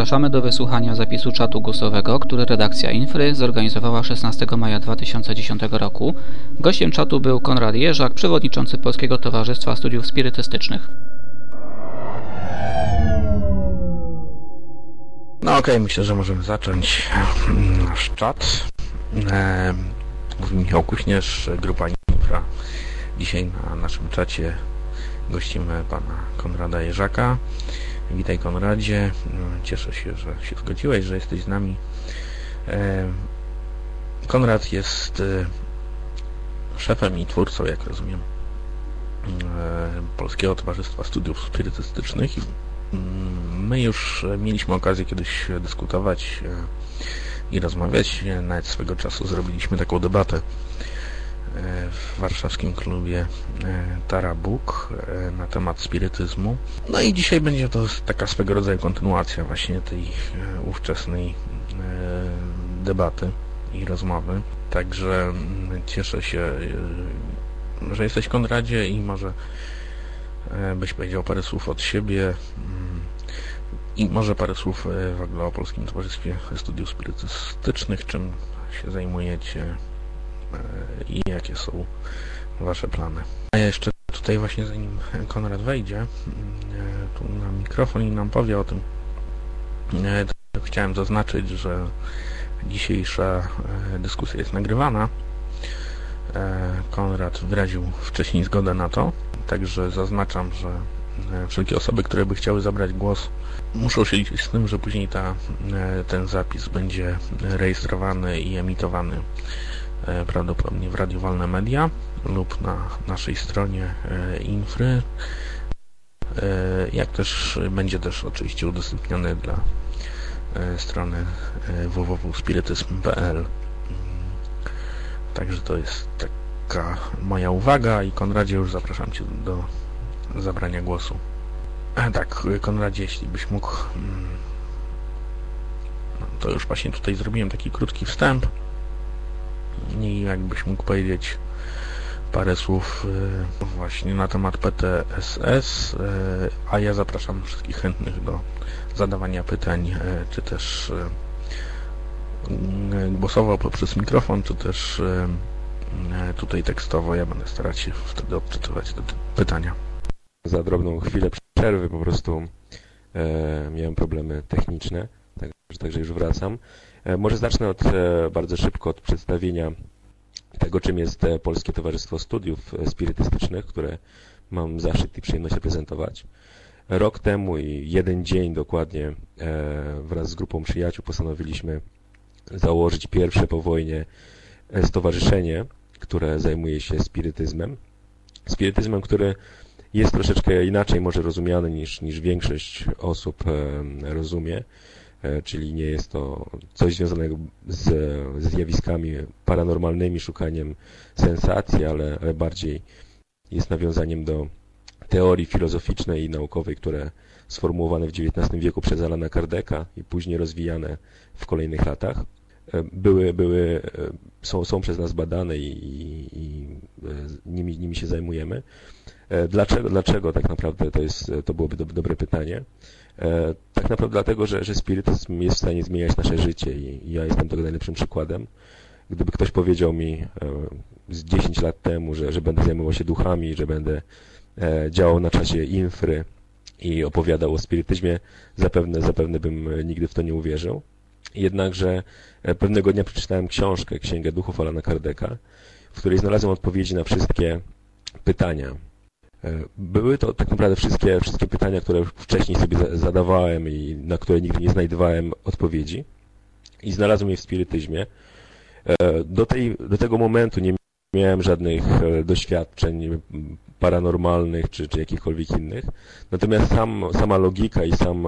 Zapraszamy do wysłuchania zapisu czatu głosowego, który redakcja Infry zorganizowała 16 maja 2010 roku. Gościem czatu był Konrad Jerzak, przewodniczący Polskiego Towarzystwa Studiów Spirytystycznych. No okej, myślę, że możemy zacząć nasz czat. E, mówi Michał Kuśnierz, grupa Infra. Dzisiaj na naszym czacie gościmy pana Konrada Jerzaka. Witaj Konradzie, cieszę się, że się zgodziłeś, że jesteś z nami. E, Konrad jest e, szefem i twórcą, jak rozumiem, e, Polskiego Towarzystwa Studiów Spirytystycznych. Mm, My już mieliśmy okazję kiedyś dyskutować i rozmawiać. Nawet swego czasu zrobiliśmy taką debatę w warszawskim klubie e, Tarabuk e, na temat spirytyzmu. No i dzisiaj będzie to taka swego rodzaju kontynuacja właśnie tej e, ówczesnej e, debaty i rozmowy. Także mm, cieszę się, e, że jesteś Konradzie i może e, byś powiedział parę słów od siebie mm, i może parę słów e, w ogóle o Polskim Towarzystwie Studiów Spirytystycznych, czym się zajmujecie e, i jakie są Wasze plany. A ja jeszcze tutaj właśnie zanim Konrad wejdzie mm, e, tu na mikrofon i nam powie o tym, e, to chciałem zaznaczyć, że dzisiejsza e, dyskusja jest nagrywana. E, Konrad wyraził wcześniej zgodę na to, także zaznaczam, że e, wszelkie osoby, które by chciały zabrać głos, muszą się liczyć z tym, że później ta, e, ten zapis będzie rejestrowany i emitowany e, prawdopodobnie w Radio Wolne Media lub na naszej stronie e, Infry, E, jak też będzie też oczywiście udostępniony dla e, strony e, www.spirytyzm.pl Mm, Także to jest taka moja uwaga i Konradzie już zapraszam Cię do zabrania głosu. E, tak, Konradzie, jeśli byś mógł mm, no, to już właśnie tutaj zrobiłem taki krótki wstęp i jakbyś mógł powiedzieć parę słów y, właśnie na temat PTSS, y, a ja zapraszam wszystkich chętnych do zadawania pytań, y, czy też głosowo poprzez mikrofon, czy też tutaj tekstowo. Ja będę starać się wtedy odczytywać te pytania. za drobną chwilę przerwy po prostu miałem problemy techniczne, także, także już wracam. E, może zacznę od, e, bardzo szybko od przedstawienia tego, czym jest e, Polskie Towarzystwo Studiów Spirytystycznych, które mam zaszczyt i przyjemność reprezentować. Rok temu i jeden dzień dokładnie wraz z grupą przyjaciół postanowiliśmy założyć pierwsze po wojnie stowarzyszenie, które zajmuje się spirytyzmem. Spirytyzmem, który jest troszeczkę inaczej może rozumiany niż, niż większość osób rozumie, czyli nie jest to coś związanego z, z zjawiskami paranormalnymi, szukaniem sensacji, ale, ale bardziej jest nawiązaniem do teorii filozoficznej i naukowej, które sformułowane w XIX wieku przez Alana Kardeka i później rozwijane w kolejnych latach. E, Były, były, e, są, są przez nas badane i, i, i e, nimi, nimi się zajmujemy. E, Dlaczego, dlaczego tak naprawdę to, jest, to byłoby do, dobre pytanie? E, Tak naprawdę dlatego, że, że spirytyzm jest w stanie zmieniać nasze życie i ja jestem tego najlepszym przykładem. Gdyby ktoś powiedział mi e, z 10 lat temu, że, że będę zajmował się duchami, że będę e, działał na czasie infry i opowiadał o spirytyzmie, zapewne, zapewne bym nigdy w to nie uwierzył. Jednakże pewnego dnia przeczytałem książkę, Księgę Duchów Alana Kardeka, w której znalazłem odpowiedzi na wszystkie pytania. E, Były to tak naprawdę wszystkie, wszystkie pytania, które wcześniej sobie za- zadawałem i na które nigdy nie znajdowałem odpowiedzi. I znalazłem je w spirytyzmie. E, Do, tej, do tego momentu nie miałem żadnych e, doświadczeń paranormalnych czy, czy jakichkolwiek innych. Natomiast sam, sama logika i sam,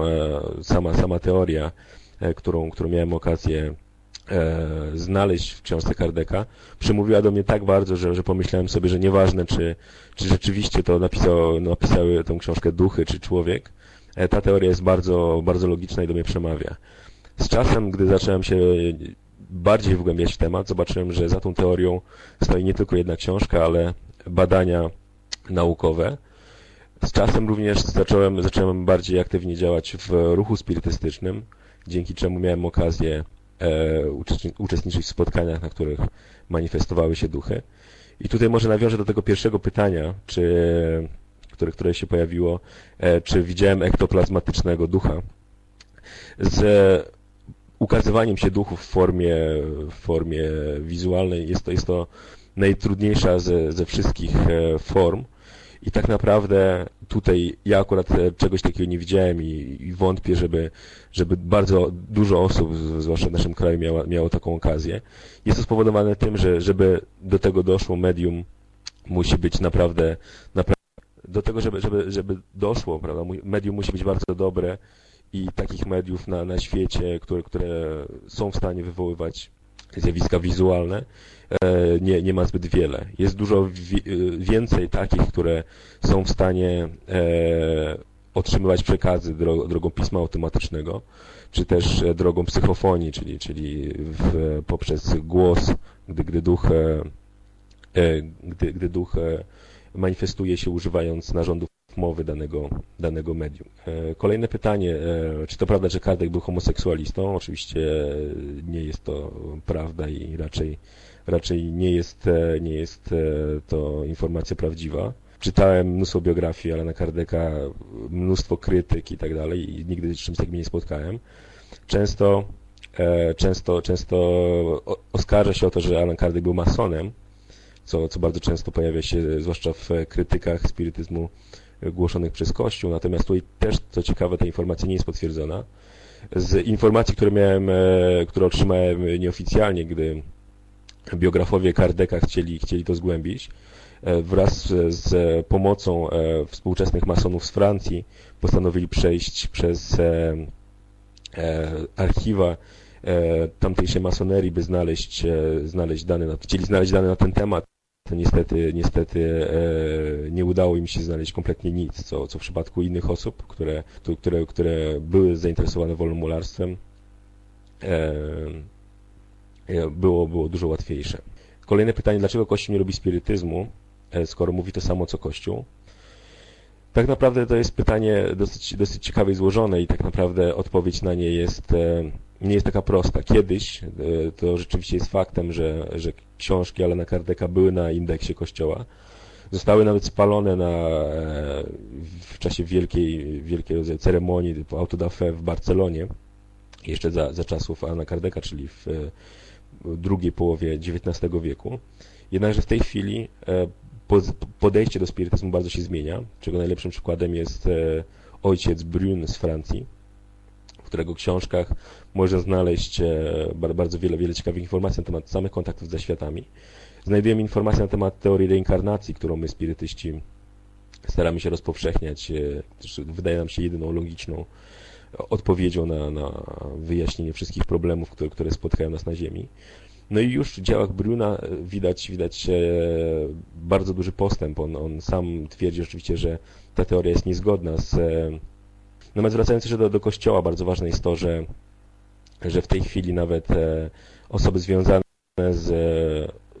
sama, sama teoria, którą, którą miałem okazję znaleźć w książce Kardeka, przemówiła do mnie tak bardzo, że, że pomyślałem sobie, że nieważne, czy, czy rzeczywiście to napisał, napisały tą książkę duchy czy człowiek, e, ta teoria jest bardzo, bardzo logiczna i do mnie przemawia. Z czasem, gdy zacząłem się bardziej wgłębiać w temat, zobaczyłem, że za tą teorią stoi nie tylko jedna książka, ale badania naukowe. Z czasem również zacząłem, zacząłem bardziej aktywnie działać w ruchu spirytystycznym, dzięki czemu miałem okazję e, uczestniczyć w spotkaniach, na których manifestowały się duchy. I tutaj może nawiążę do tego pierwszego pytania, czy, które, które się pojawiło, e, czy widziałem ektoplazmatycznego ducha. Z ukazywaniem się duchów w formie, w formie wizualnej jest to, jest to najtrudniejsza ze, ze wszystkich e, form. I tak naprawdę tutaj ja akurat e, czegoś takiego nie widziałem i, i, wątpię, żeby, żeby bardzo dużo osób, zwłaszcza w naszym kraju, miało, miało taką okazję. Jest to spowodowane tym, że żeby do tego doszło, medium musi być naprawdę, naprawdę do tego, żeby, żeby, żeby doszło, prawda, medium musi być bardzo dobre i takich mediów na, na świecie, które, które są w stanie wywoływać zjawiska wizualne, nie, nie ma zbyt wiele. Jest dużo więcej takich, które są w stanie e, otrzymywać przekazy drogą pisma automatycznego, czy też drogą psychofonii, czyli, czyli w, poprzez głos, gdy, gdy duch, e, gdy, gdy duch manifestuje się używając narządów mowy danego, danego medium. E, kolejne pytanie, e, czy to prawda, że Kardec był homoseksualistą? Oczywiście nie jest to prawda i raczej, raczej nie, jest, e, nie jest to informacja prawdziwa. Czytałem mnóstwo biografii Alana Kardeka, mnóstwo krytyk i tak dalej i nigdy z czymś takim nie spotkałem. Często, często, często oskarża się o to, że Alan Kardec był masonem, co, co bardzo często pojawia się, zwłaszcza w krytykach spirytyzmu głoszonych przez Kościół. Natomiast tutaj też, co ciekawe, ta informacja nie jest potwierdzona. Z informacji, które miałem, e, które otrzymałem nieoficjalnie, gdy biografowie Kardeka chcieli, chcieli to zgłębić, e, wraz z pomocą e, współczesnych masonów z Francji postanowili przejść przez archiwa tamtejszej masonerii, by znaleźć, znaleźć dane na, chcieli znaleźć dane na ten temat. Niestety, niestety e, nie udało im się znaleźć kompletnie nic, co, co w przypadku innych osób, które, które, które były zainteresowane wolnomularstwem, e, e, było, było dużo łatwiejsze. Kolejne pytanie, dlaczego Kościół nie lubi spirytyzmu, skoro mówi to samo co Kościół? Tak naprawdę to jest pytanie dosyć, dosyć ciekawe i złożone i tak naprawdę odpowiedź na nie jest nie jest taka prosta. Kiedyś e, to rzeczywiście jest faktem, że, że książki Alana Kardeka były na indeksie kościoła. Zostały nawet spalone na, e, w czasie wielkiej, wielkiej ceremonii typu Auto da Fe w Barcelonie, jeszcze za, za czasów Alana Kardeka, czyli w drugiej połowie XIX wieku. Jednakże w tej chwili e, podejście do spirytyzmu bardzo się zmienia, czego najlepszym przykładem jest ojciec Brun z Francji, którego książkach można znaleźć e, bardzo wiele, wiele ciekawych informacji na temat samych kontaktów ze światami. Znajdujemy informacje na temat teorii reinkarnacji, którą my, spirytyści, staramy się rozpowszechniać. E, wydaje nam się jedyną logiczną odpowiedzią na, na wyjaśnienie wszystkich problemów, które, które spotkają nas na Ziemi. No i już w działach Bruna e, widać, widać bardzo duży postęp. On, on sam twierdzi oczywiście, że ta teoria jest niezgodna z Natomiast wracając jeszcze do, do kościoła, bardzo ważne jest to, że, że w tej chwili nawet e, osoby związane z,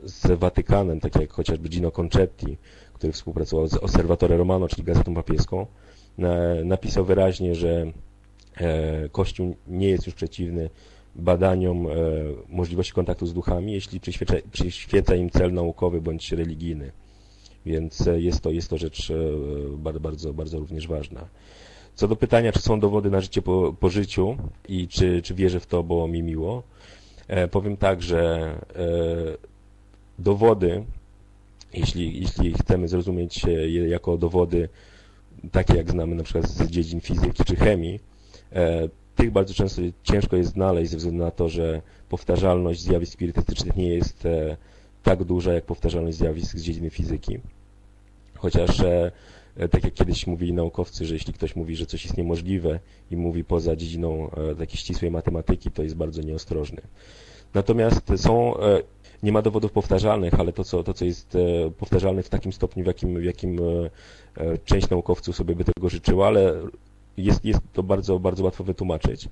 z Watykanem, takie jak chociażby Gino Concetti, który współpracował z Osservatore Romano, czyli gazetą papieską, napisał wyraźnie, że e, Kościół nie jest już przeciwny badaniom e, możliwości kontaktu z duchami, jeśli przyświeca, przyświeca im cel naukowy bądź religijny. Więc jest to, jest to rzecz bardzo, bardzo, bardzo również ważna. Co do pytania, czy są dowody na życie po, po życiu i czy, czy wierzę w to, bo mi miło, e, powiem tak, że e, dowody, jeśli, jeśli chcemy zrozumieć je jako dowody takie jak znamy na przykład z dziedzin fizyki czy chemii, e, tych bardzo często ciężko jest znaleźć ze względu na to, że powtarzalność zjawisk spirytystycznych nie jest e, tak duża jak powtarzalność zjawisk z dziedziny fizyki. Chociaż e, E, tak jak kiedyś mówili naukowcy, że jeśli ktoś mówi, że coś jest niemożliwe i mówi poza dziedziną takiej ścisłej matematyki, to jest bardzo nieostrożny. Natomiast są, nie ma dowodów powtarzalnych, ale to, co, to, co jest powtarzalne w takim stopniu, w jakim, w jakim część naukowców sobie by tego życzyła, ale jest, jest to bardzo, bardzo łatwo wytłumaczyć.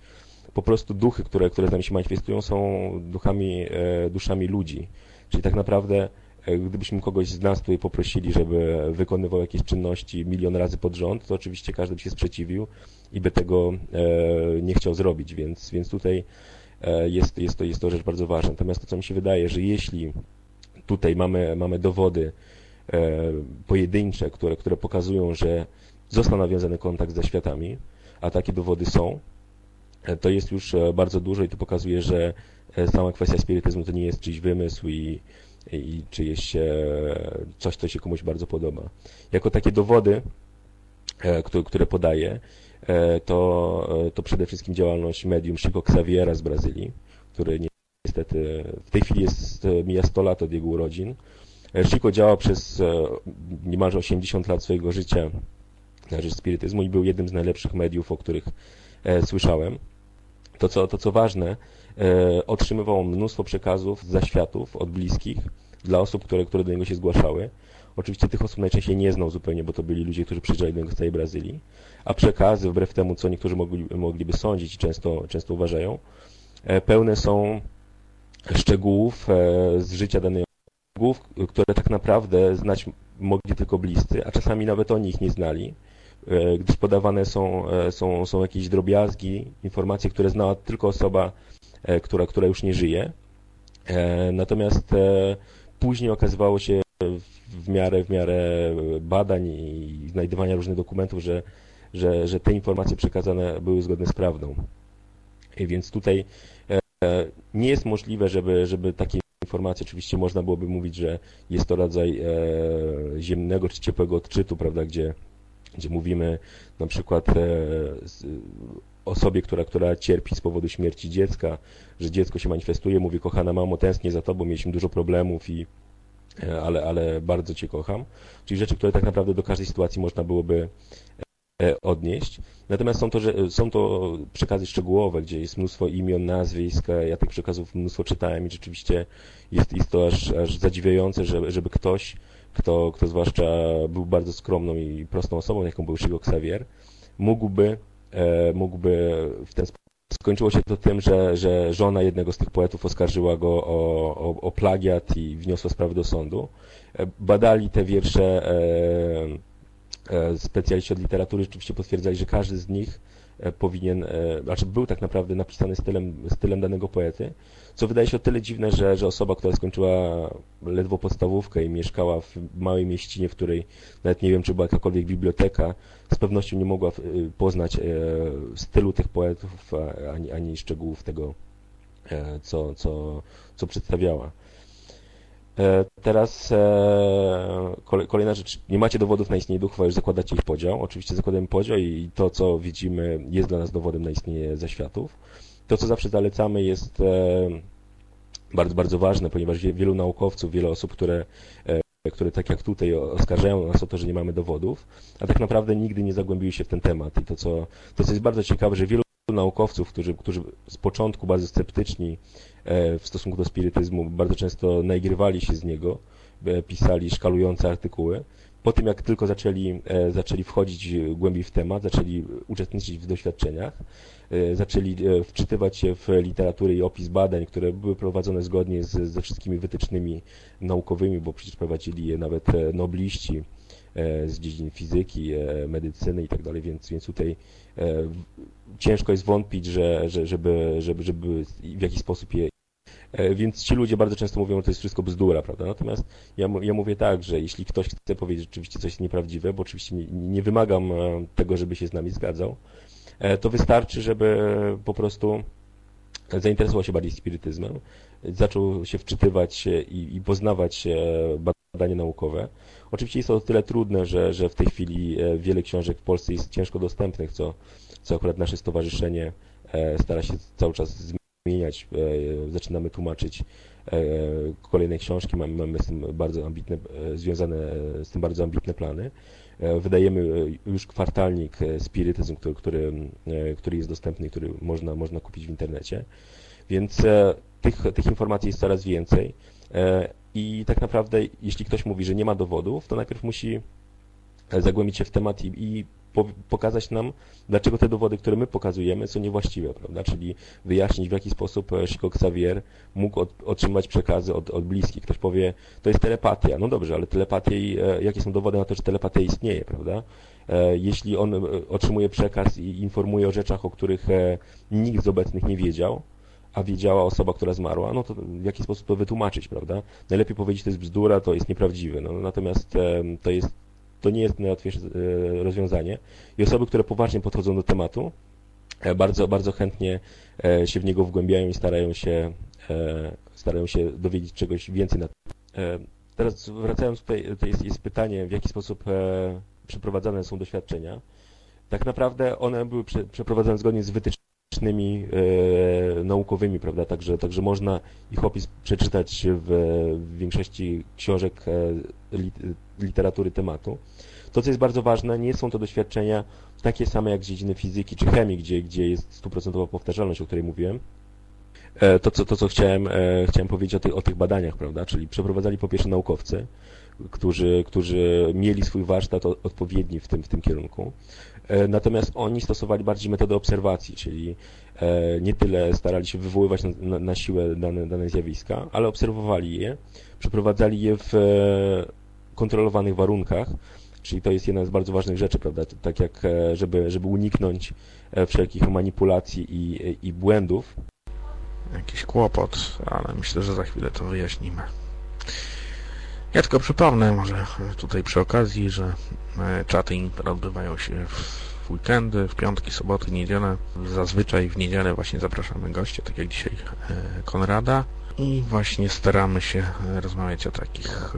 po prostu duchy, które, które z się manifestują, są duchami, duszami ludzi. Czyli tak naprawdę Gdybyśmy kogoś z nas tutaj poprosili, żeby wykonywał jakieś czynności milion razy pod rząd, to oczywiście każdy by się sprzeciwił i by tego nie chciał zrobić, więc, więc tutaj jest, jest, to, jest to rzecz bardzo ważna. Natomiast to, co mi się wydaje, że jeśli tutaj mamy, mamy dowody pojedyncze, które, które pokazują, że został nawiązany kontakt ze światami, a takie dowody są, to jest już bardzo dużo i to pokazuje, że sama kwestia spirytyzmu to nie jest czyjś wymysł i, i czyjeś coś, co się komuś bardzo podoba. Jako takie dowody, które podaję, to, to przede wszystkim działalność medium Chico Xaviera z Brazylii, który niestety w tej chwili jest, mija 100 lat od jego urodzin. Chico działał przez niemalże 80 lat swojego życia na spirytyzmu i był jednym z najlepszych mediów, o których słyszałem. To co, to co ważne, otrzymywał mnóstwo przekazów z zaświatów od bliskich dla osób, które, które do niego się zgłaszały. Oczywiście tych osób najczęściej nie znał zupełnie, bo to byli ludzie, którzy przyjeżdżali do niego z całej Brazylii, a przekazy, wbrew temu, co niektórzy mogli, mogliby sądzić i często, często uważają, pełne są szczegółów z życia danej które tak naprawdę znać mogli tylko bliscy, a czasami nawet oni ich nie znali, gdyż podawane są, są, są jakieś drobiazgi, informacje, które znała tylko osoba, która, która już nie żyje. Natomiast później okazywało się w miarę, w miarę badań i znajdywania różnych dokumentów, że, że, że te informacje przekazane były zgodne z prawdą. Więc tutaj nie jest możliwe, żeby, żeby takie informacje, oczywiście można byłoby mówić, że jest to rodzaj ziemnego czy ciepłego odczytu, prawda, gdzie, gdzie mówimy na przykład osobie, która, która cierpi z powodu śmierci dziecka, że dziecko się manifestuje, mówi kochana mamo, tęsknię za tobą, mieliśmy dużo problemów i ale, ale bardzo Cię kocham. Czyli rzeczy, które tak naprawdę do każdej sytuacji można byłoby odnieść. Natomiast są to, że, są to przekazy szczegółowe, gdzie jest mnóstwo imion, nazwisk. Ja tych przekazów mnóstwo czytałem i rzeczywiście jest, jest to aż, aż zadziwiające, że, żeby ktoś, kto, kto zwłaszcza był bardzo skromną i prostą osobą, jaką był Chico Xavier, mógłby, mógłby w ten sposób Skończyło się to tym, że, że żona jednego z tych poetów oskarżyła go o, o, o plagiat i wniosła sprawę do sądu. Badali te wiersze specjaliści od literatury, rzeczywiście potwierdzali, że każdy z nich powinien, znaczy był tak naprawdę napisany stylem, stylem danego poety, co wydaje się o tyle dziwne, że, że osoba, która skończyła ledwo podstawówkę i mieszkała w małej mieścinie, w której nawet nie wiem, czy była jakakolwiek biblioteka, z pewnością nie mogła poznać stylu tych poetów, ani, ani szczegółów tego, co, co, co przedstawiała. Teraz kolejna rzecz. Nie macie dowodów na istnienie duchów, a już zakładacie ich podział. Oczywiście zakładamy podział i to, co widzimy, jest dla nas dowodem na istnienie zaświatów. To, co zawsze zalecamy, jest bardzo, bardzo ważne, ponieważ wielu naukowców, wiele osób, które, które tak jak tutaj oskarżają nas o to, że nie mamy dowodów, a tak naprawdę nigdy nie zagłębiły się w ten temat. I to, co, to, co jest bardzo ciekawe, że wielu naukowców, którzy, którzy z początku bardzo sceptyczni w stosunku do spirytyzmu, bardzo często naigrywali się z niego, pisali szkalujące artykuły. Po tym, jak tylko zaczęli, zaczęli wchodzić głębiej w temat, zaczęli uczestniczyć w doświadczeniach, zaczęli wczytywać się w literaturę i opis badań, które były prowadzone zgodnie z, ze wszystkimi wytycznymi naukowymi, bo przecież prowadzili je nawet nobliści z dziedzin fizyki, medycyny i tak więc, więc tutaj ciężko jest wątpić, że, że, żeby, żeby, żeby w jakiś sposób je więc ci ludzie bardzo często mówią, że to jest wszystko bzdura, prawda? Natomiast ja, ja mówię tak, że jeśli ktoś chce powiedzieć rzeczywiście coś nieprawdziwe, bo oczywiście nie, nie wymagam tego, żeby się z nami zgadzał, to wystarczy, żeby po prostu zainteresował się bardziej spirytyzmem, zaczął się wczytywać i, i poznawać badania naukowe. Oczywiście jest to o tyle trudne, że, że w tej chwili wiele książek w Polsce jest ciężko dostępnych, co, co akurat nasze stowarzyszenie stara się cały czas zmieniać. Zaczynamy tłumaczyć kolejne książki, mamy, mamy z tym bardzo ambitne, związane z tym bardzo ambitne plany. Wydajemy już kwartalnik Spirytyzm, który, który, który jest dostępny, który można, można kupić w internecie. Więc tych, tych informacji jest coraz więcej. I tak naprawdę, jeśli ktoś mówi, że nie ma dowodów, to najpierw musi zagłębić się w temat i, i pokazać nam, dlaczego te dowody, które my pokazujemy, są niewłaściwe, prawda? Czyli wyjaśnić, w jaki sposób e, Chico Xavier mógł od, otrzymać przekazy od, od bliskich. Ktoś powie, to jest telepatia. No dobrze, ale telepatia, e, jakie są dowody na to, że telepatia istnieje, prawda? E, jeśli on otrzymuje przekaz i informuje o rzeczach, o których nikt z obecnych nie wiedział, a wiedziała osoba, która zmarła, no to w jaki sposób to wytłumaczyć, prawda? Najlepiej powiedzieć, to jest bzdura, to jest nieprawdziwe. No, natomiast to jest to nie jest najłatwiejsze e, rozwiązanie i osoby, które poważnie podchodzą do tematu, e, bardzo, bardzo chętnie e, się w niego wgłębiają i starają się, starają się dowiedzieć czegoś więcej na Teraz wracając tutaj, jest, jest pytanie, w jaki sposób przeprowadzane są doświadczenia. Tak naprawdę one były przeprowadzane zgodnie z wytycznymi naukowymi, prawda? Także, także można ich opis przeczytać w, w większości książek literatury tematu. To, co jest bardzo ważne, nie są to doświadczenia takie same jak z dziedziny fizyki czy chemii, gdzie, gdzie jest stuprocentowa powtarzalność, o której mówiłem. E, to, co, to, co chciałem, e, chciałem powiedzieć o, o tych badaniach, prawda? Czyli przeprowadzali po pierwsze naukowcy, którzy, którzy mieli swój warsztat odpowiedni w tym, w tym kierunku. E, natomiast oni stosowali bardziej metodę obserwacji, czyli nie tyle starali się wywoływać na, na, siłę dane, dane zjawiska, ale obserwowali je, przeprowadzali je w kontrolowanych warunkach, czyli to jest jedna z bardzo ważnych rzeczy, prawda, tak jak e, żeby, żeby uniknąć e, wszelkich manipulacji i, i błędów. Jakiś kłopot, ale myślę, że za chwilę to wyjaśnimy. Ja tylko przypomnę może tutaj przy okazji, że e, czaty odbywają się w weekendy, w piątki, soboty, niedzielę. Zazwyczaj w niedzielę właśnie zapraszamy goście, tak jak dzisiaj Konrada i właśnie staramy się rozmawiać o takich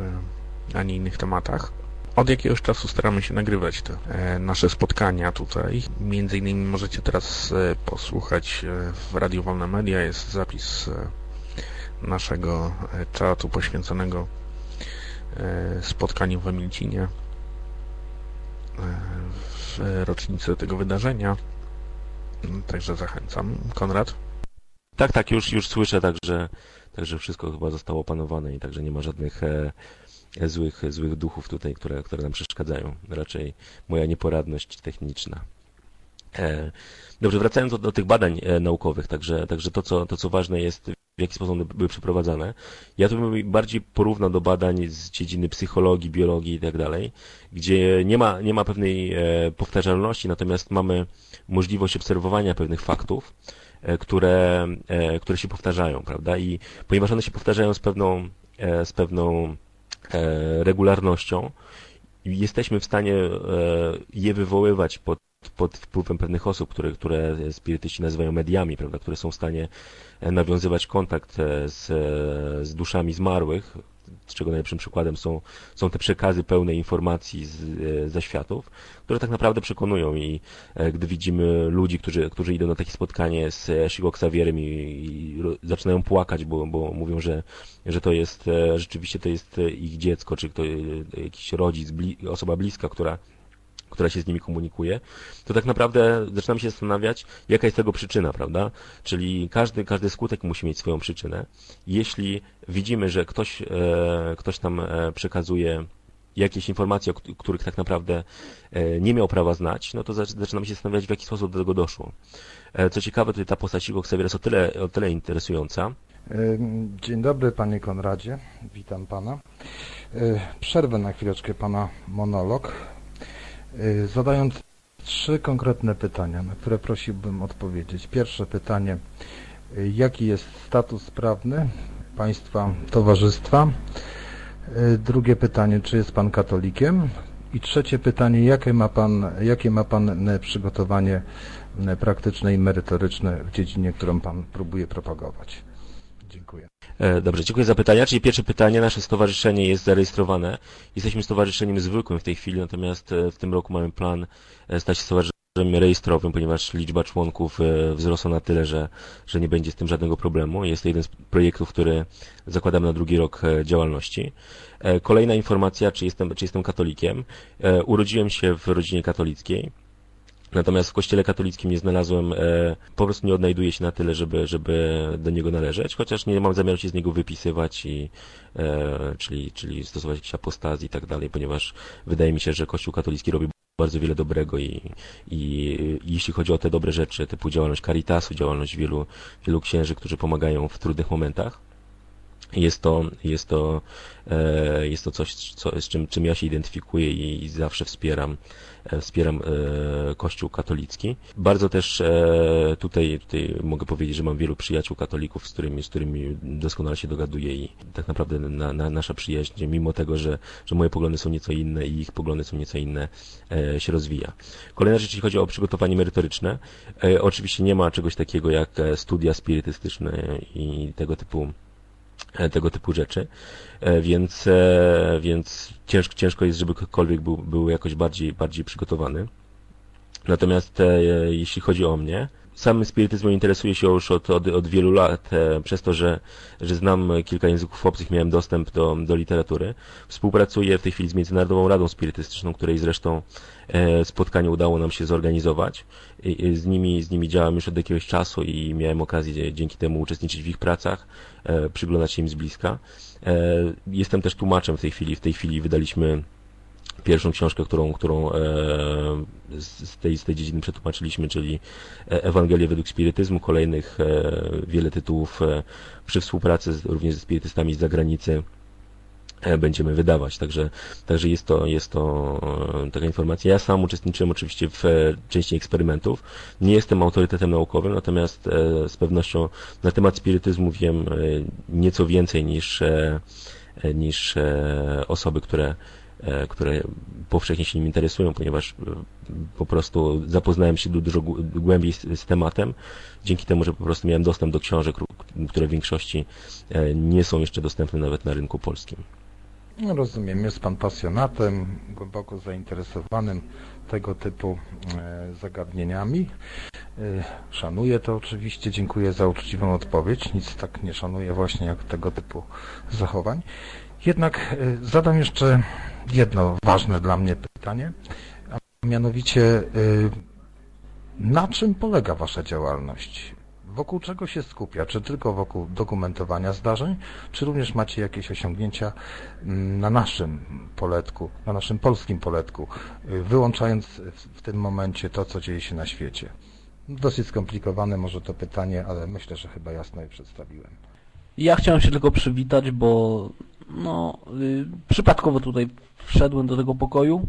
a nie innych tematach. Od jakiegoś czasu staramy się nagrywać te e, nasze spotkania tutaj. Między innymi możecie teraz e, posłuchać e, w Radio Wolne Media. Jest zapis naszego czatu poświęconego spotkaniu w Emilcinie w rocznicę tego wydarzenia. Także zachęcam. Konrad? Tak, tak, już, już słyszę, także, także wszystko chyba zostało opanowane i także nie ma żadnych złych, złych duchów tutaj, które, które nam przeszkadzają. Raczej moja nieporadność techniczna. E, dobrze, wracając do, do tych badań e, naukowych, także, także to, co, to, co ważne jest, w jaki sposób one były przeprowadzane. Ja to bym bardziej porównał do badań z dziedziny psychologii, biologii i tak dalej, gdzie nie ma, nie ma pewnej e, powtarzalności, natomiast mamy możliwość obserwowania pewnych faktów, które, które się powtarzają, prawda? I ponieważ one się powtarzają z pewną, z pewną E, regularnością jesteśmy w stanie e, je wywoływać pod, pod wpływem pewnych osób, które, które spirytyści nazywają mediami, prawda, które są w stanie e, nawiązywać kontakt z, z duszami zmarłych, z czego najlepszym przykładem są, są te przekazy pełne informacji z, ze światów, które tak naprawdę przekonują. I e, gdy widzimy ludzi, którzy, którzy idą na takie spotkanie z Shigo Xavierem i, i zaczynają płakać, bo, bo mówią, że, że to jest, e, rzeczywiście to jest ich dziecko, czy to jakiś rodzic, bli, osoba bliska, która która się z nimi komunikuje, to tak naprawdę zaczynam się zastanawiać, jaka jest tego przyczyna, prawda? Czyli każdy, każdy skutek musi mieć swoją przyczynę. Jeśli widzimy, że ktoś, e, ktoś tam e, przekazuje jakieś informacje, o których tak naprawdę e, nie miał prawa znać, no to zaczynamy się zastanawiać, w jaki sposób do tego doszło. Co ciekawe, tutaj ta postać Igor Xavier jest o tyle, o tyle interesująca. Dzień dobry Panie Konradzie, witam Pana. Przerwę na chwileczkę Pana monolog. Y, zadając trzy konkretne pytania, na które prosiłbym odpowiedzieć. Pierwsze pytanie, y, jaki jest status prawny państwa towarzystwa? Y, drugie pytanie, czy jest Pan katolikiem? I trzecie pytanie, jakie ma Pan, jakie ma pan przygotowanie praktyczne i merytoryczne w dziedzinie, którą Pan próbuje propagować? Dziękuję. E, dobrze, dziękuję za pytania. Czyli pierwsze pytanie, nasze stowarzyszenie jest zarejestrowane. Jesteśmy stowarzyszeniem zwykłym w tej chwili, natomiast e, w tym roku mamy plan e, stać się stowarzyszeniem rejestrowym, ponieważ liczba członków wzrosła na tyle, że, że nie będzie z tym żadnego problemu. Jest to jeden z projektów, który zakładamy na drugi rok działalności. Kolejna informacja, czy jestem, czy jestem katolikiem. Urodziłem się w rodzinie katolickiej. Natomiast w kościele katolickim nie znalazłem, e, po prostu nie odnajduję się na tyle, żeby, żeby do niego należeć, chociaż nie mam zamiaru się z niego wypisywać, i, e, czyli, czyli stosować jakieś apostazji i tak dalej, ponieważ wydaje mi się, że Kościół katolicki robi bardzo wiele dobrego i, i, i jeśli chodzi o te dobre rzeczy, typu działalność Caritasu, działalność wielu, wielu księży, którzy pomagają w trudnych momentach, jest to, jest to, e, jest to coś, co, z czym, czym ja się identyfikuję i, i zawsze wspieram, wspieram e, Kościół katolicki. Bardzo też e, tutaj, tutaj mogę powiedzieć, że mam wielu przyjaciół katolików, z którymi, z którymi doskonale się dogaduję i tak naprawdę na, na, nasza przyjaźń, mimo tego, że, że moje poglądy są nieco inne i ich poglądy są nieco inne, e, się rozwija. Kolejna rzecz, jeśli chodzi o przygotowanie merytoryczne, e, oczywiście nie ma czegoś takiego jak studia spirytystyczne i tego typu E, tego typu rzeczy, e, więc, e, więc ciężko, ciężko jest, żeby ktokolwiek był, był jakoś bardziej, bardziej przygotowany. Natomiast jeśli chodzi o mnie, samym spirytyzmem interesuję się już od, od, od wielu lat, przez to, że, że znam kilka języków obcych, miałem dostęp do, do literatury. Współpracuję w tej chwili z Międzynarodową Radą Spirytystyczną, której zresztą spotkanie udało nam się zorganizować. Z nimi, z nimi działam już od jakiegoś czasu i miałem okazję dzięki temu uczestniczyć w ich pracach. E, przyglądać się im z bliska. E, jestem też tłumaczem w tej chwili. W tej chwili wydaliśmy pierwszą książkę, którą, którą e, z, tej, z tej dziedziny przetłumaczyliśmy, czyli Ewangelię według spirytyzmu, kolejnych wiele tytułów przy współpracy z, również ze spirytystami z zagranicy E, będziemy wydawać. Także, także jest, to, jest to e, taka informacja. Ja sam uczestniczyłem oczywiście w e, części eksperymentów. Nie jestem autorytetem naukowym, natomiast z pewnością na temat spirytyzmu wiem nieco więcej niż, niż osoby, które, które powszechnie się nim interesują, ponieważ po prostu zapoznałem się dużo głębiej z, tematem, dzięki temu, że po prostu miałem dostęp do książek, które w większości nie są jeszcze dostępne nawet na rynku polskim. No, rozumiem, jest Pan pasjonatem, głęboko zainteresowanym tego typu e, zagadnieniami. E, szanuję to oczywiście, dziękuję za uczciwą odpowiedź. Nic tak nie szanuję właśnie jak tego typu zachowań. Jednak e, zadam jeszcze jedno ważne dla mnie pytanie, a mianowicie na czym polega Wasza działalność? Wokół czego się skupia? Czy tylko wokół dokumentowania zdarzeń, czy również macie jakieś osiągnięcia mm, na naszym poletku, na naszym polskim poletku, y, wyłączając w tym momencie to, co dzieje się na świecie? Dosyć skomplikowane może to pytanie, ale myślę, że chyba jasno je przedstawiłem. Ja chciałem się tylko przywitać, bo no, y, przypadkowo tutaj wszedłem do tego pokoju,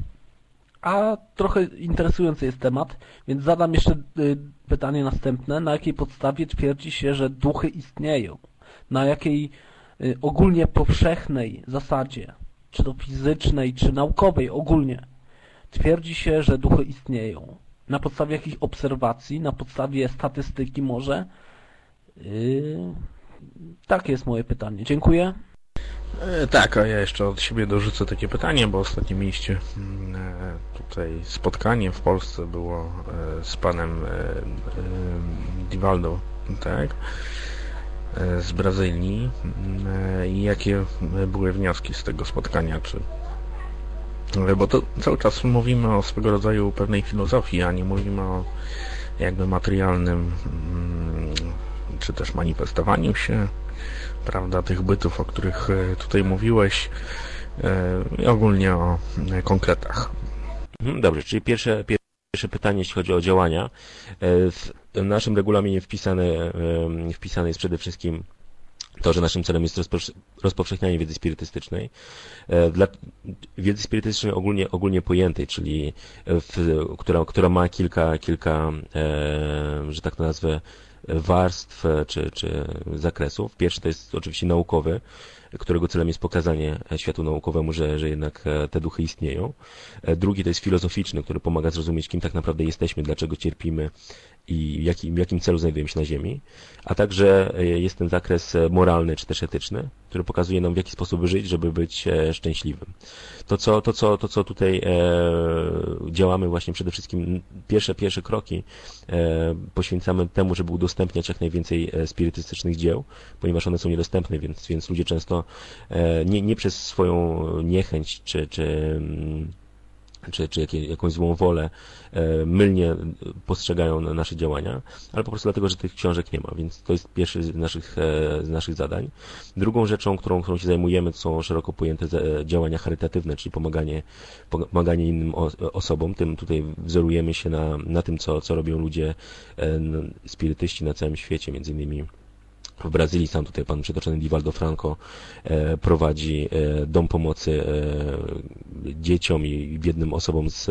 a trochę interesujący jest temat, więc zadam jeszcze y, pytanie następne. Na jakiej podstawie twierdzi się, że duchy istnieją? Na jakiej y, ogólnie powszechnej zasadzie, czy to fizycznej, czy naukowej ogólnie, twierdzi się, że duchy istnieją? Na podstawie jakich obserwacji? Na podstawie statystyki może? Yy, takie jest moje pytanie. Dziękuję. E, tak, a ja jeszcze od siebie dorzucę takie pytanie, bo ostatnio mieliście mm, e, tutaj spotkanie w Polsce było e, z panem Divaldo, tak? Z Brazylii. Mm, I jakie były wnioski z tego spotkania? Czy bo to cały czas mówimy o swego rodzaju pewnej filozofii, a nie mówimy o jakby materialnym mm, czy też manifestowaniu się prawda, tych bytów, o których e, tutaj mówiłeś e, i ogólnie o e, konkretach. Mhm, dobrze, czyli pierwsze, pierwsze pytanie, jeśli chodzi o działania. W naszym regulaminie wpisane, wpisane jest przede wszystkim to, że naszym celem jest rozpowszechnianie wiedzy spirytystycznej. Dla wiedzy spirytystycznej ogólnie, ogólnie pojętej, czyli w, która, która ma kilka, kilka że tak to nazwę, warstw czy, czy zakresów. Pierwszy to jest oczywiście naukowy, którego celem jest pokazanie światu naukowemu, że, że jednak e, te duchy istnieją. E, drugi to jest filozoficzny, który pomaga zrozumieć, kim tak naprawdę jesteśmy, dlaczego cierpimy i w jakim, celu znajdujemy się na Ziemi. A także e, jest ten zakres moralny czy też etyczny, który pokazuje nam, w jaki sposób żyć, żeby być szczęśliwym. To, co, to, co, to, co tutaj e, działamy właśnie przede wszystkim, pierwsze, pierwsze kroki e, poświęcamy temu, żeby udostępniać jak najwięcej spirytystycznych dzieł, ponieważ one są niedostępne, więc, więc ludzie często E, nie, nie przez swoją niechęć czy, czy mm, czy, czy jakąś złą wolę e, mylnie postrzegają nasze działania, ale po prostu dlatego, że tych książek nie ma, więc to jest pierwszy z naszych, e, z naszych zadań. Drugą rzeczą, którą, którą się zajmujemy, to są szeroko pojęte działania charytatywne, czyli pomaganie, pomaganie innym osobom. Tym tutaj wzorujemy się na, na tym, co, co robią ludzie e, spirytyści na całym świecie, między innymi w Brazylii sam tutaj pan przytoczony Divaldo Franco e, prowadzi e, dom pomocy e, dzieciom i biednym osobom z,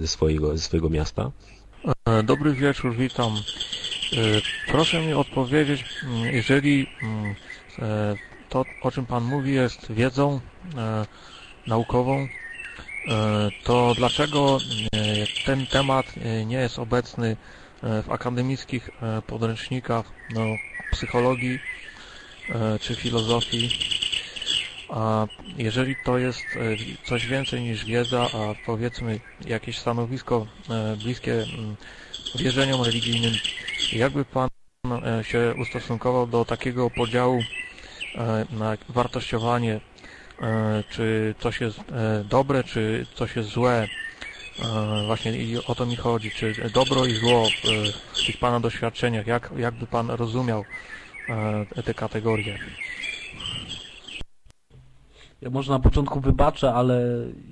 ze, swojego, ze swojego miasta. Dobry wieczór, witam. Proszę mi odpowiedzieć, mm, jeżeli mm, to, o czym Pan mówi, jest wiedzą naukową, to dlaczego ten temat nie jest obecny w akademickich podręcznikach no, psychologii e, czy filozofii. A jeżeli to jest e, coś więcej niż wiedza, a powiedzmy jakieś stanowisko e, bliskie wierzeniom religijnym, jakby Pan się ustosunkował do takiego podziału na wartościowanie, czy coś jest dobre, czy coś jest złe, Właśnie i o to mi chodzi, czy dobro i zło w tych Pana doświadczeniach, jak, jakby Pan rozumiał te kategorie? Ja może na początku wybaczę, ale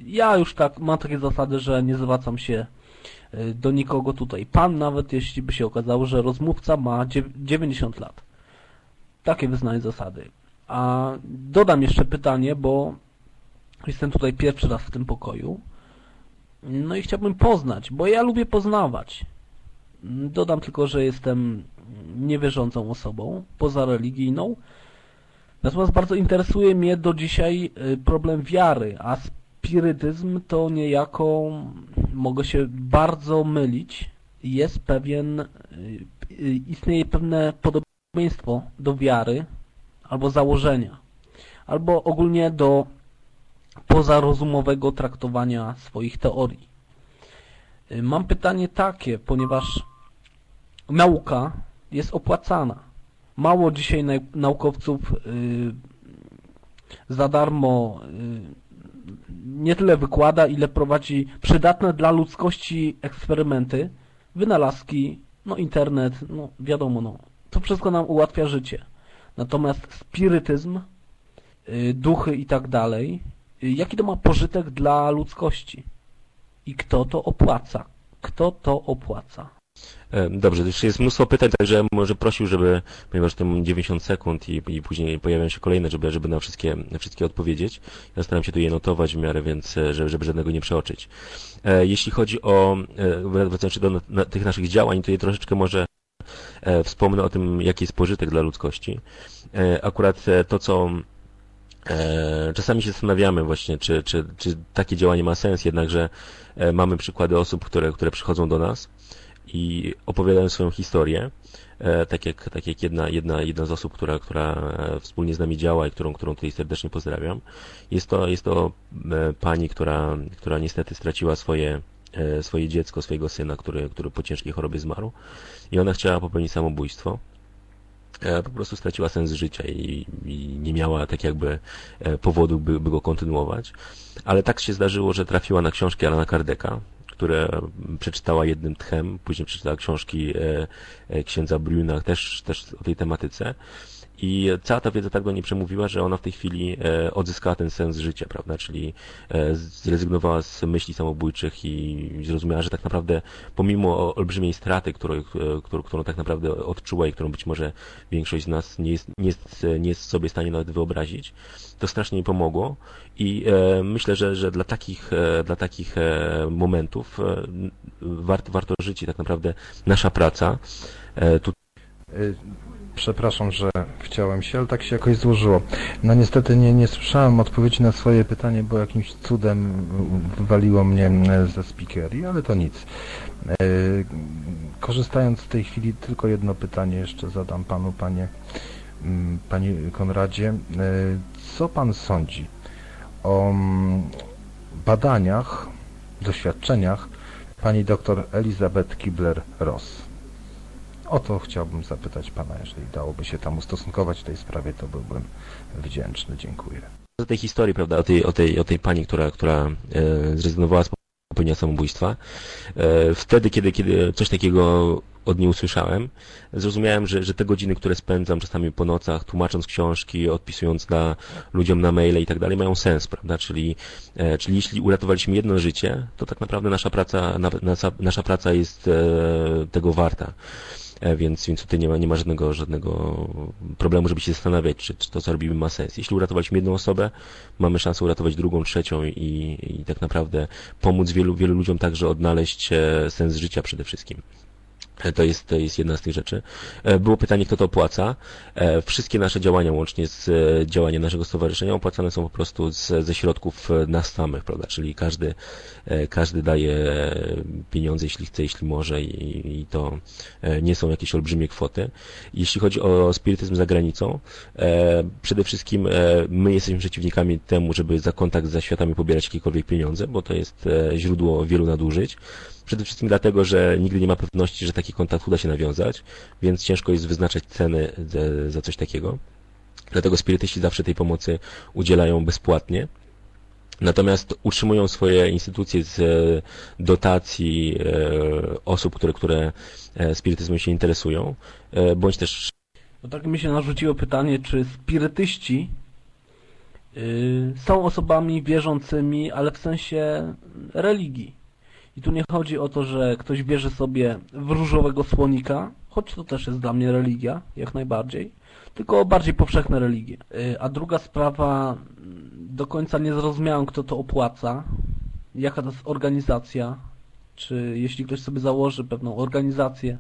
ja już tak mam takie zasady, że nie zwracam się do nikogo tutaj. Pan nawet, jeśli by się okazało, że rozmówca ma 90 lat. Takie wyznaję zasady. A dodam jeszcze pytanie, bo jestem tutaj pierwszy raz w tym pokoju. No i chciałbym poznać, bo ja lubię poznawać. Dodam tylko, że jestem niewierzącą osobą, pozareligijną. Natomiast bardzo interesuje mnie do dzisiaj y, problem wiary, a spirytyzm to niejako, mogę się bardzo mylić, jest pewien, y, istnieje pewne podobieństwo do wiary albo założenia, albo ogólnie do pozarozumowego traktowania swoich teorii. Y, mam pytanie takie, ponieważ nauka jest opłacana. Mało dzisiaj naukowców y, za darmo y, nie tyle wykłada, ile prowadzi przydatne dla ludzkości eksperymenty, wynalazki, no internet, no wiadomo, no, to wszystko nam ułatwia życie. Natomiast spirytyzm, duchy i tak dalej jaki to ma pożytek dla ludzkości i kto to opłaca. Kto to opłaca? E, dobrze, jeszcze jest mnóstwo pytań, także może prosił, żeby, ponieważ to mam 90 sekund i, i później pojawią się kolejne, żeby, żeby na wszystkie, na wszystkie odpowiedzieć. Ja staram się tu je notować w miarę, więc e, żeby, żeby żadnego nie przeoczyć. E, jeśli chodzi o, wracając do na, tych naszych działań, to je troszeczkę może wspomnę o tym, jaki jest pożytek dla ludzkości. Akurat to, co czasami się zastanawiamy właśnie, czy, czy, czy takie działanie ma sens, jednakże e, mamy przykłady osób, które, które przychodzą do nas i opowiadają swoją historię, e, tak jak, tak jak jedna, jedna, jedna z osób, która, która wspólnie z nami działa i którą, którą tutaj serdecznie pozdrawiam. Jest to, jest to pani, która, która niestety straciła swoje, swoje dziecko, swojego syna, który, który po ciężkiej chorobie zmarł i ona chciała popełnić samobójstwo E, po prostu straciła sens życia i, i nie miała tak jakby e, powodu, by, by, go kontynuować. Ale tak się zdarzyło, że trafiła na książki Alana Kardeka, które przeczytała jednym tchem, później przeczytała książki e, księdza Bruna też, też o tej tematyce. I cała ta wiedza tak do niej przemówiła, że ona w tej chwili e, odzyskała ten sens życia, prawda? Czyli e, zrezygnowała z myśli samobójczych i zrozumiała, że tak naprawdę pomimo olbrzymiej straty, którą, e, którą, którą tak naprawdę odczuła i którą być może większość z nas nie jest, nie jest, nie jest sobie w stanie nawet wyobrazić, to strasznie jej pomogło i myślę, że, że dla takich, dla takich momentów warto, warto żyć i tak naprawdę nasza praca tu Przepraszam, że chciałem się, ale tak się jakoś złożyło. No niestety nie, nie słyszałem odpowiedzi na swoje pytanie, bo jakimś cudem wywaliło mnie ze speakerii, ale to nic. E, korzystając z tej chwili, tylko jedno pytanie jeszcze zadam panu, panie, panie Konradzie. E, co pan sądzi o badaniach, doświadczeniach pani doktor Elizabeth Kibler-Ross? O to chciałbym zapytać Pana, jeżeli dałoby się tam ustosunkować w tej sprawie, to byłbym wdzięczny. Dziękuję. O tej historii, prawda, o tej, o tej, o tej pani, która, która e, zrezygnowała z popełnienia samobójstwa. E, wtedy, kiedy, kiedy coś takiego od niej usłyszałem, zrozumiałem, że, że te godziny, które spędzam czasami po nocach, tłumacząc książki, odpisując na ludziom na maile i tak dalej, mają sens, prawda? Czyli, e, czyli jeśli uratowaliśmy jedno życie, to tak naprawdę nasza praca, nasza, nasza praca jest tego warta. E, więc, więc tutaj nie ma, nie ma żadnego, żadnego problemu, żeby się zastanawiać, czy, czy to, co robimy, ma sens. Jeśli uratowaliśmy jedną osobę, mamy szansę uratować drugą, trzecią i, i tak naprawdę pomóc wielu, wielu ludziom także odnaleźć e, sens życia przede wszystkim. To jest, to jest jedna z tych rzeczy. E, było pytanie, kto to opłaca. E, wszystkie nasze działania, łącznie z e, działaniem naszego stowarzyszenia, opłacane są po prostu z, ze środków nas samych, prawda? Czyli każdy, każdy daje pieniądze, jeśli chce, jeśli może i, i to nie są jakieś olbrzymie kwoty. Jeśli chodzi o spirytyzm za granicą, przede wszystkim my jesteśmy przeciwnikami temu, żeby za kontakt ze światami pobierać jakiekolwiek pieniądze, bo to jest źródło wielu nadużyć. Przede wszystkim dlatego, że nigdy nie ma pewności, że taki kontakt uda się nawiązać, więc ciężko jest wyznaczać ceny za, coś takiego. Dlatego spirytyści zawsze tej pomocy udzielają bezpłatnie. Natomiast utrzymują swoje instytucje z e, dotacji e, osób, które, które e, spirytyzmem się interesują, bądź też... No tak mi się narzuciło pytanie, czy spirytyści y, są osobami wierzącymi, ale w sensie religii. I tu nie chodzi o to, że ktoś bierze sobie w różowego słonika, choć to też jest dla mnie religia, jak najbardziej, tylko bardziej powszechne religie. Y, a druga sprawa, mm, do końca nie zrozumiałem, kto to opłaca, jaka to jest organizacja, czy jeśli ktoś sobie założy pewną organizację,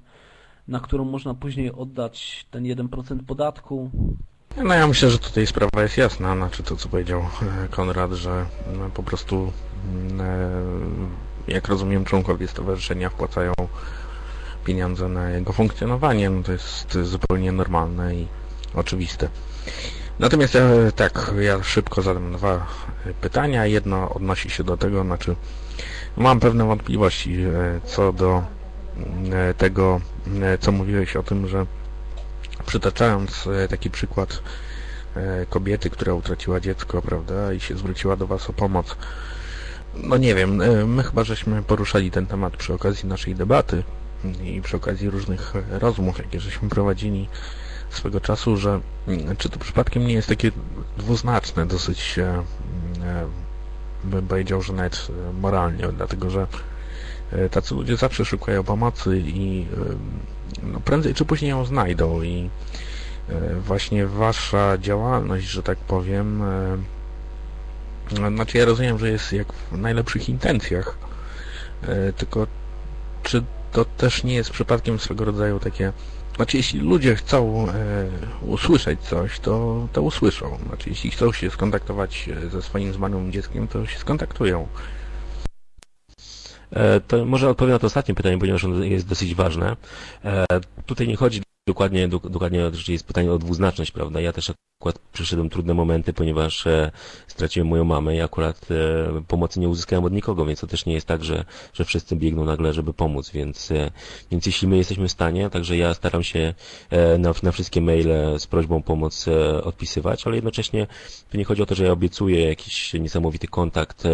na którą można później oddać ten 1% podatku. No ja myślę, że tutaj sprawa jest jasna, znaczy to co powiedział e, Konrad, że no, po prostu mm, e, jak rozumiem, członkowie stowarzyszenia wpłacają pieniądze na jego funkcjonowanie. No to jest zupełnie normalne i oczywiste. Natomiast e, tak, ja szybko zadam dwa pytania. Jedno odnosi się do tego, znaczy mam pewne wątpliwości e, co do e, tego, co mówiłeś o tym, że przytaczając taki przykład kobiety, która utraciła dziecko, prawda, i się zwróciła do Was o pomoc, no nie wiem, e, my chyba żeśmy poruszali ten temat przy okazji naszej debaty i przy okazji różnych rozmów, jakie żeśmy prowadzili swego czasu, że mm, czy to przypadkiem nie jest takie dwuznaczne dosyć, e, e, bym powiedział, że nawet moralnie, dlatego że tacy ludzie zawsze szukają pomocy i no, prędzej czy później ją znajdą i właśnie wasza działalność, że tak powiem, znaczy ja rozumiem, że jest jak w najlepszych intencjach, e, tylko czy to też nie jest przypadkiem swego rodzaju takie znaczy, jeśli ludzie chcą e, usłyszeć coś, to, to usłyszą. Znaczy, jeśli chcą się skontaktować e, ze swoim zmarłym dzieckiem, to się skontaktują. To może odpowiem na to ostatnie pytanie, ponieważ ono jest dosyć ważne. Tutaj nie chodzi dokładnie, dokładnie jest pytanie o dwuznaczność, prawda? Ja też akurat przeszedłem trudne momenty, ponieważ e, straciłem moją mamę i akurat e, pomocy nie uzyskałem od nikogo, więc to też nie jest tak, że, że wszyscy biegną nagle, żeby pomóc, więc, e, więc jeśli my jesteśmy w stanie, także ja staram się e, na, na wszystkie maile z prośbą o pomoc e, odpisywać, ale jednocześnie to nie chodzi o to, że ja obiecuję jakiś niesamowity kontakt e,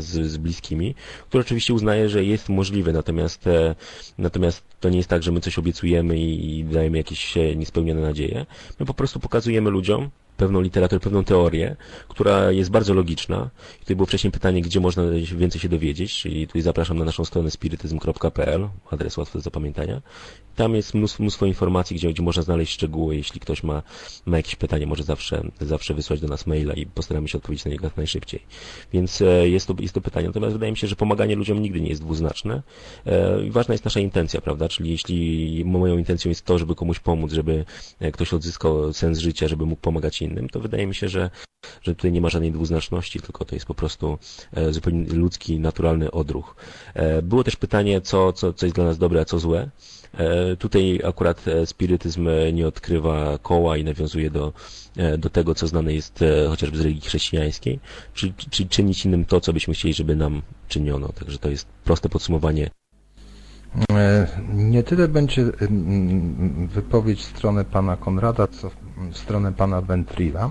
z, z bliskimi, który oczywiście uznaję, że jest możliwy, natomiast, natomiast to nie jest tak, że my coś obiecujemy i, i dajemy jakieś niespełnione nadzieje. My po prostu pokazujemy ludziom, pewną literaturę, pewną teorię, która jest bardzo logiczna. I tutaj było wcześniej pytanie, gdzie można więcej się dowiedzieć, czyli tutaj zapraszam na naszą stronę spirytyzm.pl, adres łatwy do zapamiętania. Tam jest mnóstwo, mnóstwo informacji, gdzie, gdzie można znaleźć szczegóły. Jeśli ktoś ma, ma jakieś pytanie, może zawsze, zawsze wysłać do nas maila i postaramy się odpowiedzieć na niego jak najszybciej. Więc e, jest to, jest to pytanie. Natomiast wydaje mi się, że pomaganie ludziom nigdy nie jest dwuznaczne. E, ważna jest nasza intencja, prawda? Czyli jeśli moją intencją jest to, żeby komuś pomóc, żeby e, ktoś odzyskał sens życia, żeby mógł pomagać innym, to wydaje mi się, że, że tutaj nie ma żadnej dwuznaczności, tylko to jest po prostu zupełnie ludzki, naturalny odruch. Było też pytanie, co, co, co jest dla nas dobre, a co złe. E, tutaj akurat e, spirytyzm e, nie odkrywa koła i nawiązuje do, do tego, co znane jest chociażby z religii chrześcijańskiej, czyli, czyli czynić innym to, co byśmy chcieli, żeby nam czyniono. Także to jest proste podsumowanie. Nie tyle będzie wypowiedź w stronę pana Konrada, co w stronę pana Ventrila.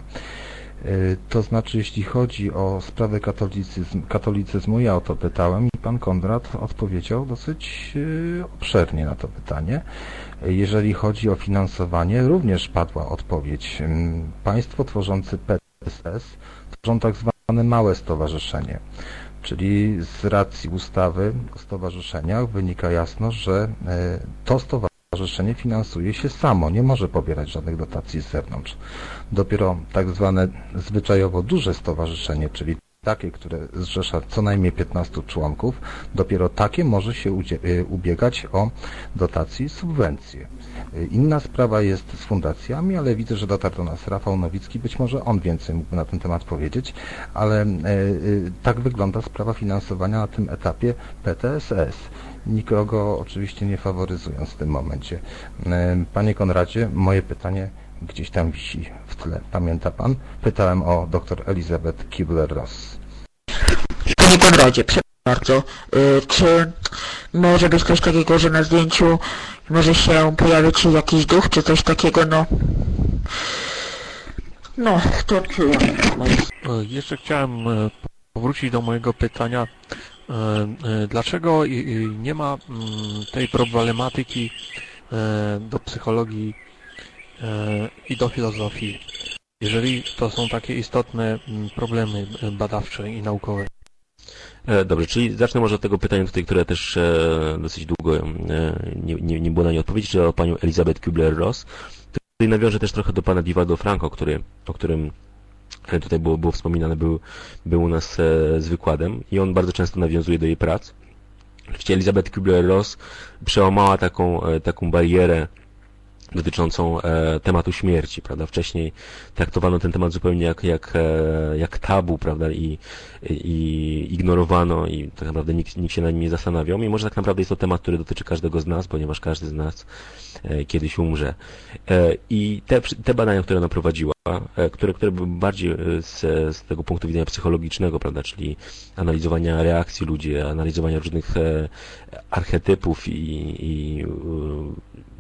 To znaczy, jeśli chodzi o sprawę katolicyzm, katolicyzmu, ja o to pytałem i pan Konrad odpowiedział dosyć obszernie na to pytanie. Jeżeli chodzi o finansowanie, również padła odpowiedź. Państwo tworzący PSS tworzą tak zwane małe stowarzyszenie. Czyli z racji ustawy o stowarzyszeniach wynika jasno, że to stowarzyszenie finansuje się samo, nie może pobierać żadnych dotacji z zewnątrz. Dopiero tak zwane zwyczajowo duże stowarzyszenie, czyli takie, które zrzesza co najmniej 15 członków, dopiero takie może się ubiegać o dotacje i subwencje. Inna sprawa jest z fundacjami, ale widzę, że dotarł do nas Rafał Nowicki, być może on więcej mógłby na ten temat powiedzieć, ale tak wygląda sprawa finansowania na tym etapie PTSS. Nikogo oczywiście nie faworyzując w tym momencie. Panie Konradzie, moje pytanie gdzieś tam wisi w tle. Pamięta pan? Pytałem o dr Elizabeth Kibler-Ross. Panie Konradzie, przepraszam bardzo, y, czy może być coś takiego, że na zdjęciu może się pojawić jakiś duch, czy coś takiego, no... No, to tyle. E, Jeszcze chciałem e, powrócić do mojego pytania. E, Dlaczego nie ma mm, tej problematyki do psychologii i do filozofii, jeżeli to są takie istotne mm, problemy e, badawcze i naukowe? E, Dobrze, czyli zacznę może od tego pytania tutaj, które też e, dosyć długo nie, nie, nie było na nie odpowiedzi, czyli o panią Elizabeth Kubler-Ross. Tutaj nawiążę też trochę do pana Divaldo Franco, który, o którym tutaj było, było wspominane, był, był u nas z wykładem i on bardzo często nawiązuje do jej prac. Oczywiście Elizabeth Kubler-Ross przełamała taką, taką barierę dotyczącą e, tematu śmierci, prawda? Wcześniej traktowano ten temat zupełnie jak, jak, e, jak tabu, prawda? I, i ignorowano i tak naprawdę nikt, nikt się na nim nie zastanawiał. Mimo, że tak naprawdę jest to temat, który dotyczy każdego z nas, ponieważ każdy z nas e, kiedyś umrze. E, I te, te badania, które ona prowadziła, e, które, które były bardziej e, z, z tego punktu widzenia psychologicznego, prawda? Czyli analizowania reakcji ludzi, analizowania różnych e, archetypów i, i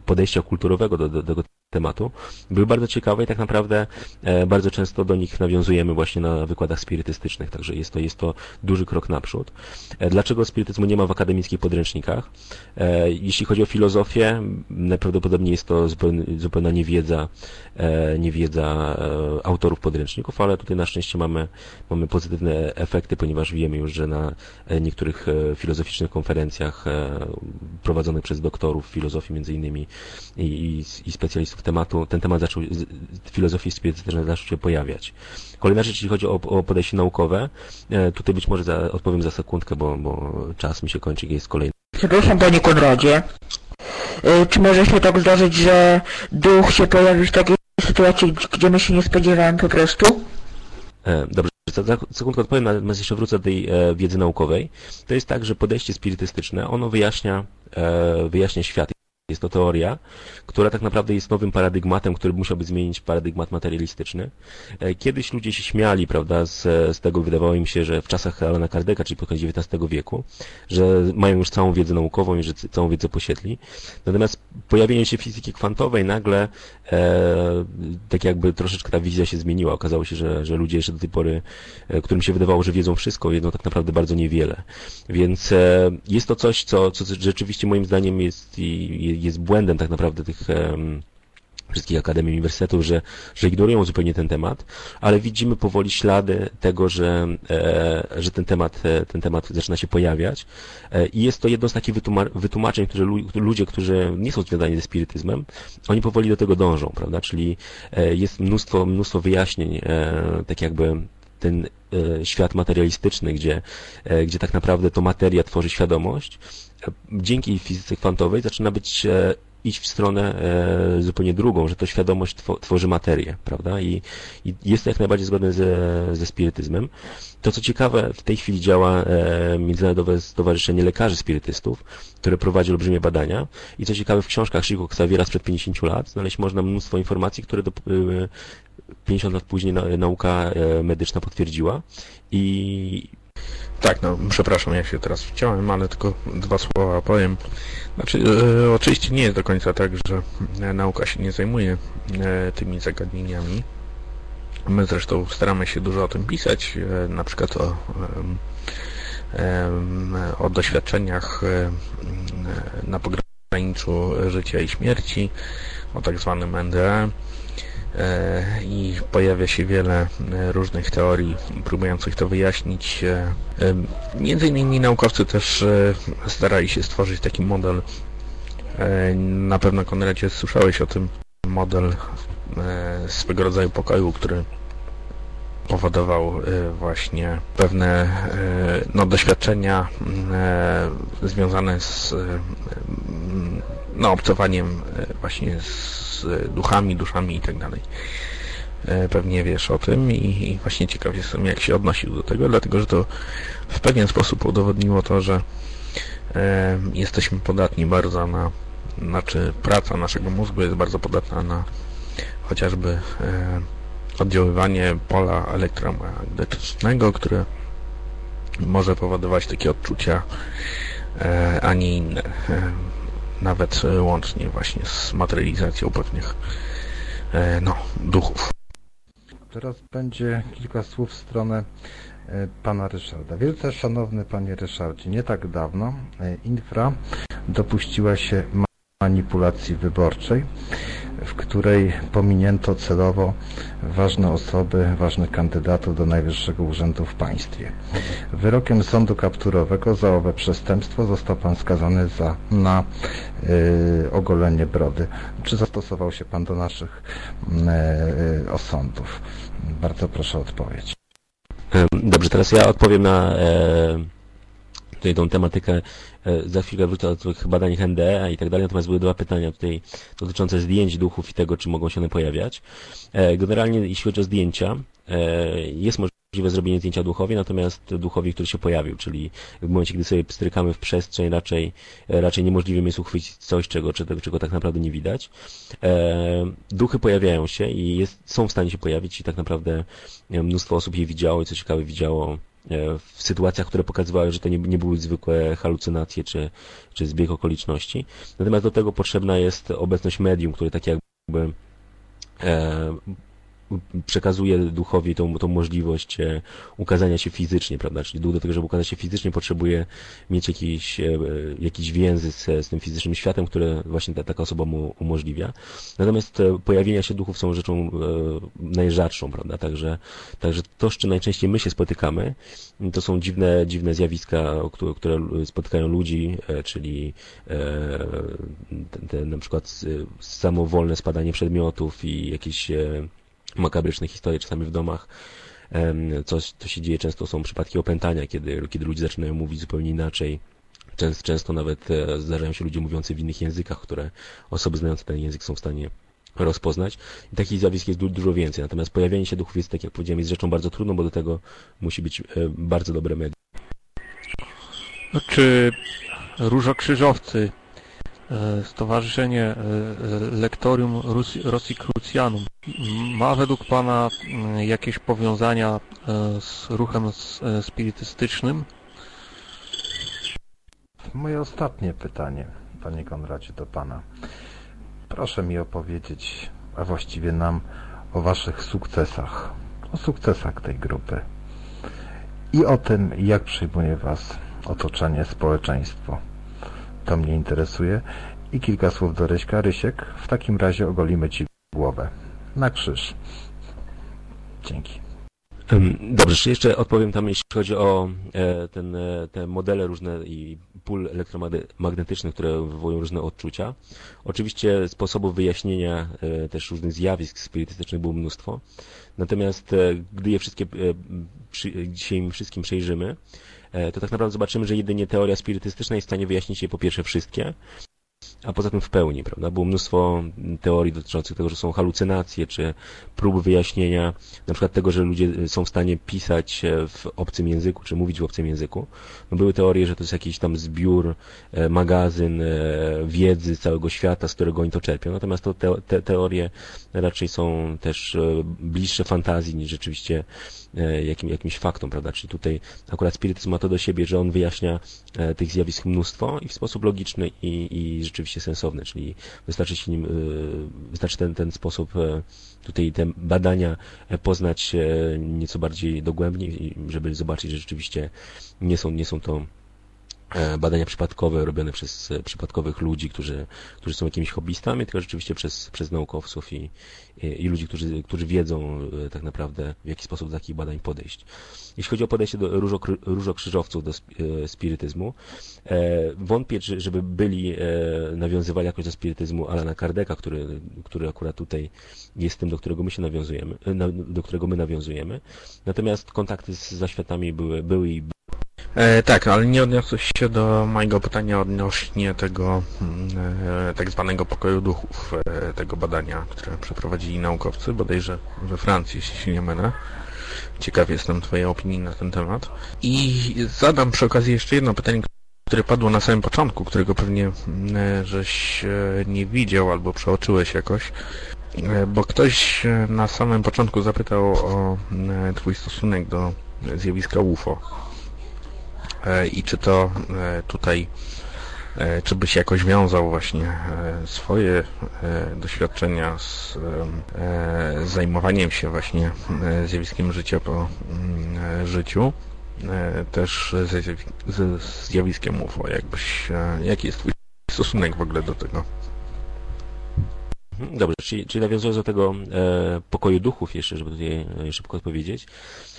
podejścia kulturowego do, do, do tematu, były bardzo ciekawe i tak naprawdę e, bardzo często do nich nawiązujemy właśnie na wykładach spirytystycznych, także jest to, jest to duży krok naprzód. E, dlaczego spirytyzmu nie ma w akademickich podręcznikach? E, jeśli chodzi o filozofię, najprawdopodobniej jest to zupełna, niewiedza, niewiedza autorów podręczników, ale tutaj na szczęście mamy, mamy pozytywne efekty, ponieważ wiemy już, że na niektórych filozoficznych konferencjach prowadzonych przez doktorów filozofii między innymi i, i, i specjalistów tematu, ten temat zaczął, filozofii spirytystycznej zaczął się pojawiać. Kolejna rzecz, jeśli chodzi o, o podejście naukowe, e, tutaj być może za, odpowiem za sekundkę, bo, bo czas mi się kończy jest kolejny. Przepraszam, panie Konradzie. Y, Czy może się tak zdarzyć, że duch się pojawi w takiej sytuacji, gdzie my się nie spodziewałem po prostu? E, Dobrze, za, za sekundkę odpowiem, natomiast jeszcze wrócę do tej e, wiedzy naukowej. To jest tak, że podejście spirytystyczne, ono wyjaśnia, e, wyjaśnia świat. Jest to teoria, która tak naprawdę jest nowym paradygmatem, który musiałby zmienić paradygmat materialistyczny. E, Kiedyś ludzie się śmiali, prawda, z, z tego wydawało im się, że w czasach Alana Kardeka, czyli pod koniec XIX wieku, że mają już całą wiedzę naukową i że całą wiedzę posiedli. Natomiast pojawienie się fizyki kwantowej nagle e, tak jakby troszeczkę ta wizja się zmieniła. Okazało się, że, że ludzie jeszcze do tej pory, e, którym się wydawało, że wiedzą wszystko, wiedzą tak naprawdę bardzo niewiele. Więc e, jest to coś, co, co rzeczywiście moim zdaniem jest, i- jest błędem tak naprawdę tych wszystkich akademii uniwersytetów, że, że ignorują zupełnie ten temat, ale widzimy powoli ślady tego, że, e, że ten temat, e, ten temat zaczyna się pojawiać e, i jest to jedno z takich wytłuma- wytłumaczeń, które lu- ludzie, którzy nie są związani ze spirytyzmem, oni powoli do tego dążą, prawda? Czyli e, jest mnóstwo, mnóstwo wyjaśnień, e, tak jakby ten świat materialistyczny, gdzie, gdzie tak naprawdę to materia tworzy świadomość, dzięki fizyce kwantowej zaczyna być e, iść w stronę e, zupełnie drugą, że to świadomość two, tworzy materię, prawda? I, I jest to jak najbardziej zgodne ze, ze spirytyzmem. To, co ciekawe, w tej chwili działa e, Międzynarodowe Stowarzyszenie Lekarzy Spirytystów, które prowadzi olbrzymie badania. I co ciekawe, w książkach Chico Xaviera sprzed 50 lat znaleźć można mnóstwo informacji, które do, e, 50 lat później na, nauka e, medyczna potwierdziła. I Tak, no przepraszam, ja się teraz wciąłem, ale tylko dwa słowa powiem. Znaczy, e, oczywiście nie jest do końca tak, że e, nauka się nie zajmuje e, tymi zagadnieniami. My zresztą staramy się dużo o tym pisać, na przykład o, o doświadczeniach na pograniczu życia i śmierci, o tak zwanym NDE i pojawia się wiele różnych teorii próbujących to wyjaśnić. Między innymi naukowcy też starali się stworzyć taki model na pewno Konradzie słyszałeś o tym model swego rodzaju pokoju, który powodował właśnie pewne no, doświadczenia związane z no, obcowaniem właśnie z duchami, duszami i tak dalej. Pewnie wiesz o tym i, właśnie ciekaw jestem, jak się odnosił do tego, dlatego że to w pewien sposób udowodniło to, że jesteśmy podatni bardzo na znaczy praca naszego mózgu jest bardzo podatna na chociażby oddziaływanie pola elektromagnetycznego, które może powodować takie odczucia, a nie inne. Nawet łącznie właśnie z materializacją pewnych no, duchów. Teraz będzie kilka słów w stronę pana Ryszarda. Wielce szanowny panie Ryszardzie, nie tak dawno Infra dopuściła się manipulacji wyborczej, w której pominięto celowo ważne osoby, ważnych kandydatów do najwyższego urzędu w państwie. Wyrokiem sądu kapturowego za owe przestępstwo został pan skazany za, na y, ogolenie brody. Czy zastosował się pan do naszych y, osądów? Bardzo proszę o odpowiedź. Dobrze, teraz ja odpowiem na e, tutaj tematykę za chwilkę wrócę do tych badań NDE i tak dalej, natomiast były dwa pytania tutaj dotyczące zdjęć duchów i tego, czy mogą się one pojawiać. Generalnie, jeśli chodzi o zdjęcia, jest możliwe zrobienie zdjęcia duchowi, natomiast duchowi, który się pojawił, czyli w momencie, gdy sobie strykamy w przestrzeń, raczej, raczej niemożliwym jest uchwycić coś, czego, czego, czego tak naprawdę nie widać. Duchy pojawiają się i jest, są w stanie się pojawić i tak naprawdę mnóstwo osób je widziało i co ciekawe widziało w sytuacjach, które pokazywały, że to nie, nie były zwykłe halucynacje czy, czy zbieg okoliczności. Natomiast do tego potrzebna jest obecność medium, które tak jakby e, przekazuje duchowi tą, tą możliwość ukazania się fizycznie, prawda? Czyli duch do tego, żeby ukazać się fizycznie, potrzebuje mieć jakiś, jakiś więzy z, z tym fizycznym światem, które właśnie ta, taka osoba mu umożliwia. Natomiast pojawienia się duchów są rzeczą najrzadszą, prawda? Także, także to, z czym najczęściej my się spotykamy, to są dziwne, dziwne zjawiska, które, które spotykają ludzi, czyli te, te, na przykład samowolne spadanie przedmiotów i jakieś makabryczne historie czasami w domach. Coś, co się dzieje często są przypadki opętania, kiedy, kiedy ludzie zaczynają mówić zupełnie inaczej. Często, często nawet zdarzają się ludzie mówiący w innych językach, które osoby znające ten język są w stanie rozpoznać. I takich zjawisk jest dużo więcej. Natomiast pojawienie się duchów jest, tak jak powiedziałem, jest rzeczą bardzo trudną, bo do tego musi być bardzo dobre medium. No, czy różokrzyżowcy, Stowarzyszenie Lektorium Rosji ma według Pana jakieś powiązania z ruchem spirytystycznym? Moje ostatnie pytanie, Panie Konradzie, do Pana. Proszę mi opowiedzieć, a właściwie nam, o Waszych sukcesach, o sukcesach tej grupy i o tym, jak przyjmuje Was otoczenie, społeczeństwo. To mnie interesuje. I kilka słów do Ryśka. Rysiek, w takim razie ogolimy Ci głowę. Na krzyż. Dzięki. Dobrze, jeszcze odpowiem tam, jeśli chodzi o ten, te modele różne i pól elektromagnetycznych, które wywołują różne odczucia. Oczywiście sposobów wyjaśnienia też różnych zjawisk spirytystycznych było mnóstwo. Natomiast gdy je wszystkie dzisiaj wszystkim przejrzymy, to tak naprawdę zobaczymy, że jedynie teoria spirytystyczna jest w stanie wyjaśnić je po pierwsze wszystkie, a poza tym w pełni, prawda? Było mnóstwo teorii dotyczących tego, że są halucynacje, czy próby wyjaśnienia na przykład tego, że ludzie są w stanie pisać w obcym języku, czy mówić w obcym języku. No były teorie, że to jest jakiś tam zbiór, magazyn wiedzy całego świata, z którego oni to czerpią. Natomiast to te, te teorie raczej są też bliższe fantazji niż rzeczywiście jakim, jakimś faktom, prawda? Czyli tutaj akurat spirytyzm ma to do siebie, że on wyjaśnia tych zjawisk mnóstwo i w sposób logiczny i, i rzeczywiście sensowne, czyli wystarczy się nim, wystarczy ten, ten sposób, tutaj te badania poznać nieco bardziej dogłębnie, żeby zobaczyć, że rzeczywiście nie są, nie są to E, badania przypadkowe robione przez e, przypadkowych ludzi, którzy, którzy są jakimiś hobbystami, tylko rzeczywiście przez, przez naukowców i, i, i ludzi, którzy, którzy wiedzą e, tak naprawdę w jaki sposób do takich badań podejść. Jeśli chodzi o podejście do różok, różokrzyżowców do spirytyzmu, wątpię, żeby byli, nawiązywali jakoś do spirytyzmu Alana Kardeka, który, który akurat tutaj jest tym, do którego my się nawiązujemy, do którego my nawiązujemy. Natomiast kontakty z zaświatami były, były i E, tak, ale nie odniosłeś się do mojego pytania odnośnie tego mm, e, tak zwanego pokoju duchów, e, tego badania, które przeprowadzili naukowcy, bodajże we Francji, jeśli się nie mylę. Ciekaw jestem Twojej opinii na ten temat. I zadam przy okazji jeszcze jedno pytanie, które padło na samym początku, którego pewnie mm, e, żeś e, nie widział albo przeoczyłeś jakoś, e, bo ktoś na samym początku zapytał o mm, Twój stosunek do zjawiska UFO. E, i czy to e, tutaj, e, czy byś jakoś wiązał właśnie swoje doświadczenia z zajmowaniem się właśnie zjawiskiem życia po mm, życiu, też ze zjawiskiem UFO, jakbyś, jaki jest twój stosunek w ogóle do tego? Mhm, dobrze, czyli, czyli nawiązując do tego e, pokoju duchów jeszcze, żeby tutaj e, szybko odpowiedzieć,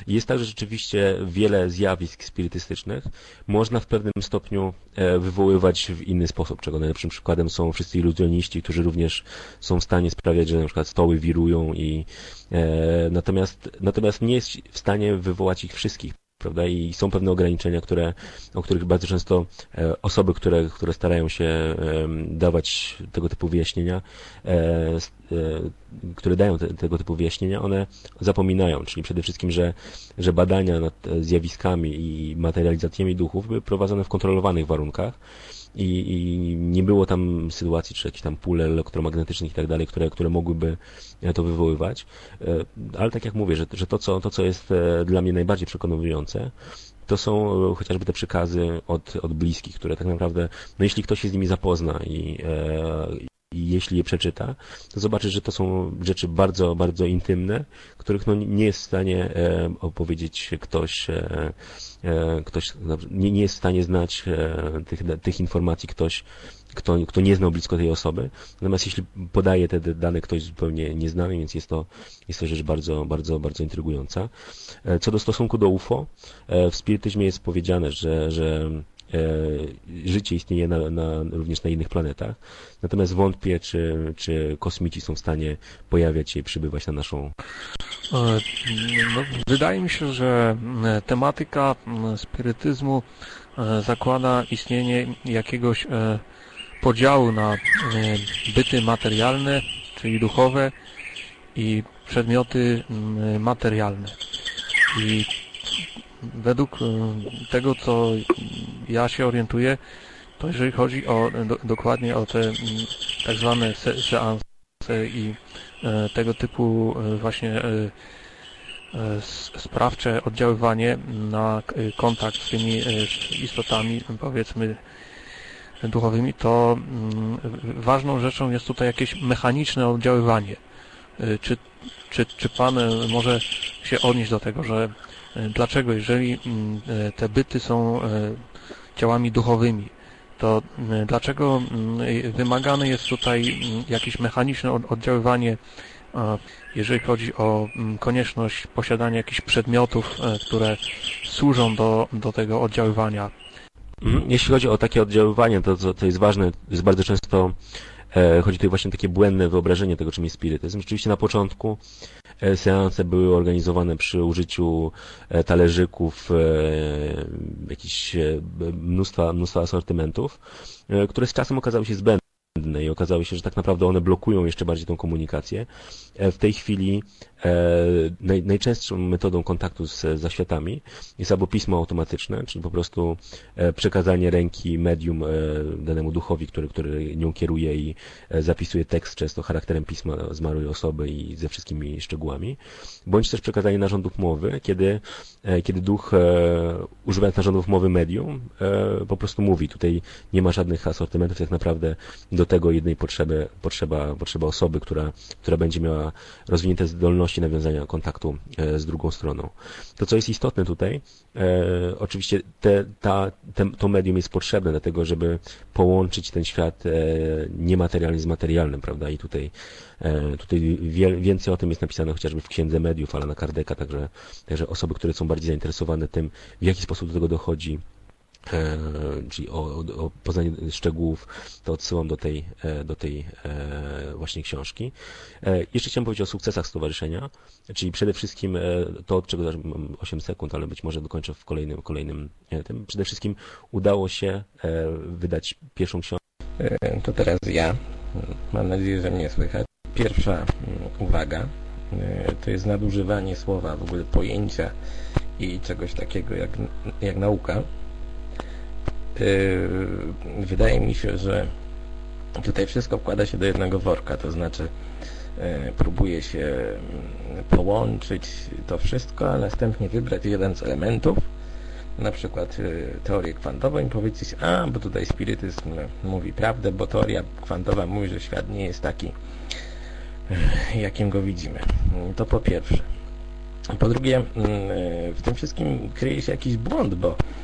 jest tak, że rzeczywiście wiele zjawisk spirytystycznych. Można w pewnym stopniu e, wywoływać w inny sposób, czego najlepszym przykładem są wszyscy iluzjoniści, którzy również są w stanie sprawiać, że na przykład stoły wirują i e, natomiast, natomiast nie jest w stanie wywołać ich wszystkich prawda? I są pewne ograniczenia, które, o których bardzo często e, osoby, które, które starają się dawać tego typu wyjaśnienia, e, e, które dają te, tego typu wyjaśnienia, one zapominają, czyli przede wszystkim, że, że badania nad zjawiskami i materializacjami duchów były prowadzone w kontrolowanych warunkach i, i nie było tam sytuacji, czy jakichś tam pól elektromagnetycznych i tak dalej, które, które mogłyby e, to wywoływać. E, ale tak jak mówię, że, że to, co, to, co jest e, dla mnie najbardziej przekonujące, to są chociażby te przekazy od, od bliskich, które tak naprawdę, no jeśli ktoś się z nimi zapozna i, i jeśli je przeczyta, to zobaczy, że to są rzeczy bardzo, bardzo intymne, których no nie jest w stanie opowiedzieć ktoś E, ktoś nie, jest w stanie znać e, tych, tych informacji ktoś, kto, kto nie znał blisko tej osoby. Natomiast jeśli podaje te dane ktoś zupełnie nieznany, więc jest to, jest to rzecz bardzo, bardzo, bardzo intrygująca. E, co do stosunku do UFO, w spirytyzmie jest powiedziane, że, że życie istnieje na, na, również na innych planetach. Natomiast wątpię, czy, czy kosmici są w stanie pojawiać się i przybywać na naszą E, no, wydaje mi się, że e, tematyka spirytyzmu e, zakłada istnienie jakiegoś podziału na byty materialne, czyli duchowe i przedmioty materialne. I według tego, co ja się orientuję, to jeżeli chodzi o do, dokładnie o te tak zwane se, seanse i E, tego typu e, właśnie e, sprawcze oddziaływanie na kontakt z tymi istotami, powiedzmy, duchowymi, to mm, ważną rzeczą jest tutaj jakieś mechaniczne oddziaływanie. Czy, czy, czy Pan może się odnieść do tego, że dlaczego, jeżeli mm, te byty są ciałami duchowymi, to mm, dlaczego mm, wymagane jest tutaj jakieś mechaniczne oddziaływanie, jeżeli chodzi o konieczność posiadania jakichś przedmiotów, e, które służą do, do tego oddziaływania? Jeśli chodzi o takie oddziaływanie, to, to jest ważne, jest bardzo często e, chodzi tutaj właśnie o takie błędne wyobrażenie tego, czym jest spirytyzm. Rzeczywiście na początku E, seanse były organizowane przy użyciu e, talerzyków, e, jakichś mnóstwa, mnóstwa asortymentów, które z czasem okazały się zbędne i okazało się, że tak naprawdę one blokują jeszcze bardziej tą komunikację. W tej chwili naj, najczęstszą metodą kontaktu z zaświatami jest albo pismo automatyczne, czyli po prostu przekazanie ręki medium danemu duchowi, który, który nią kieruje i zapisuje tekst często charakterem pisma zmarłej osoby i ze wszystkimi szczegółami, bądź też przekazanie narządów mowy, kiedy, kiedy duch używając narządów mowy medium po prostu mówi. Tutaj nie ma żadnych asortymentów, tak naprawdę do tego jednej potrzeby, potrzeba, potrzeba osoby, która, która będzie miała rozwinięte zdolności nawiązania kontaktu e, z drugą stroną. To, co jest istotne tutaj, e, oczywiście te, ta, te, to medium jest potrzebne dlatego, żeby połączyć ten świat e, niematerialny z materialnym, prawda? I tutaj, tutaj więcej o tym jest napisane chociażby w Księdze Mediów Alana Kardeka, także, także osoby, które są bardziej zainteresowane tym, w jaki sposób do tego dochodzi, czyli o, o, poznanie szczegółów, to odsyłam do tej, e, do tej e, właśnie książki. Jeszcze chciałem powiedzieć o sukcesach stowarzyszenia, czyli przede wszystkim to, od czego mam 8 sekund, ale być może dokończę w kolejnym, kolejnym tym. Przede wszystkim udało się wydać pierwszą książkę. To teraz ja. Mam nadzieję, że mnie słychać. Pierwsza mm, uwaga to jest nadużywanie słowa, w ogóle pojęcia i czegoś takiego jak, jak nauka wydaje mi się, że tutaj wszystko wkłada się do jednego worka, to znaczy yy, próbuje się mm, połączyć to wszystko, a następnie wybrać jeden z elementów, na przykład yy, teorię kwantową i powiedzieć, a, bo tutaj spirytyzm mówi prawdę, bo teoria kwantowa mówi, że świat nie jest taki, jakim go widzimy. To po pierwsze. Po drugie, mm, w tym wszystkim kryje się jakiś błąd, bo E,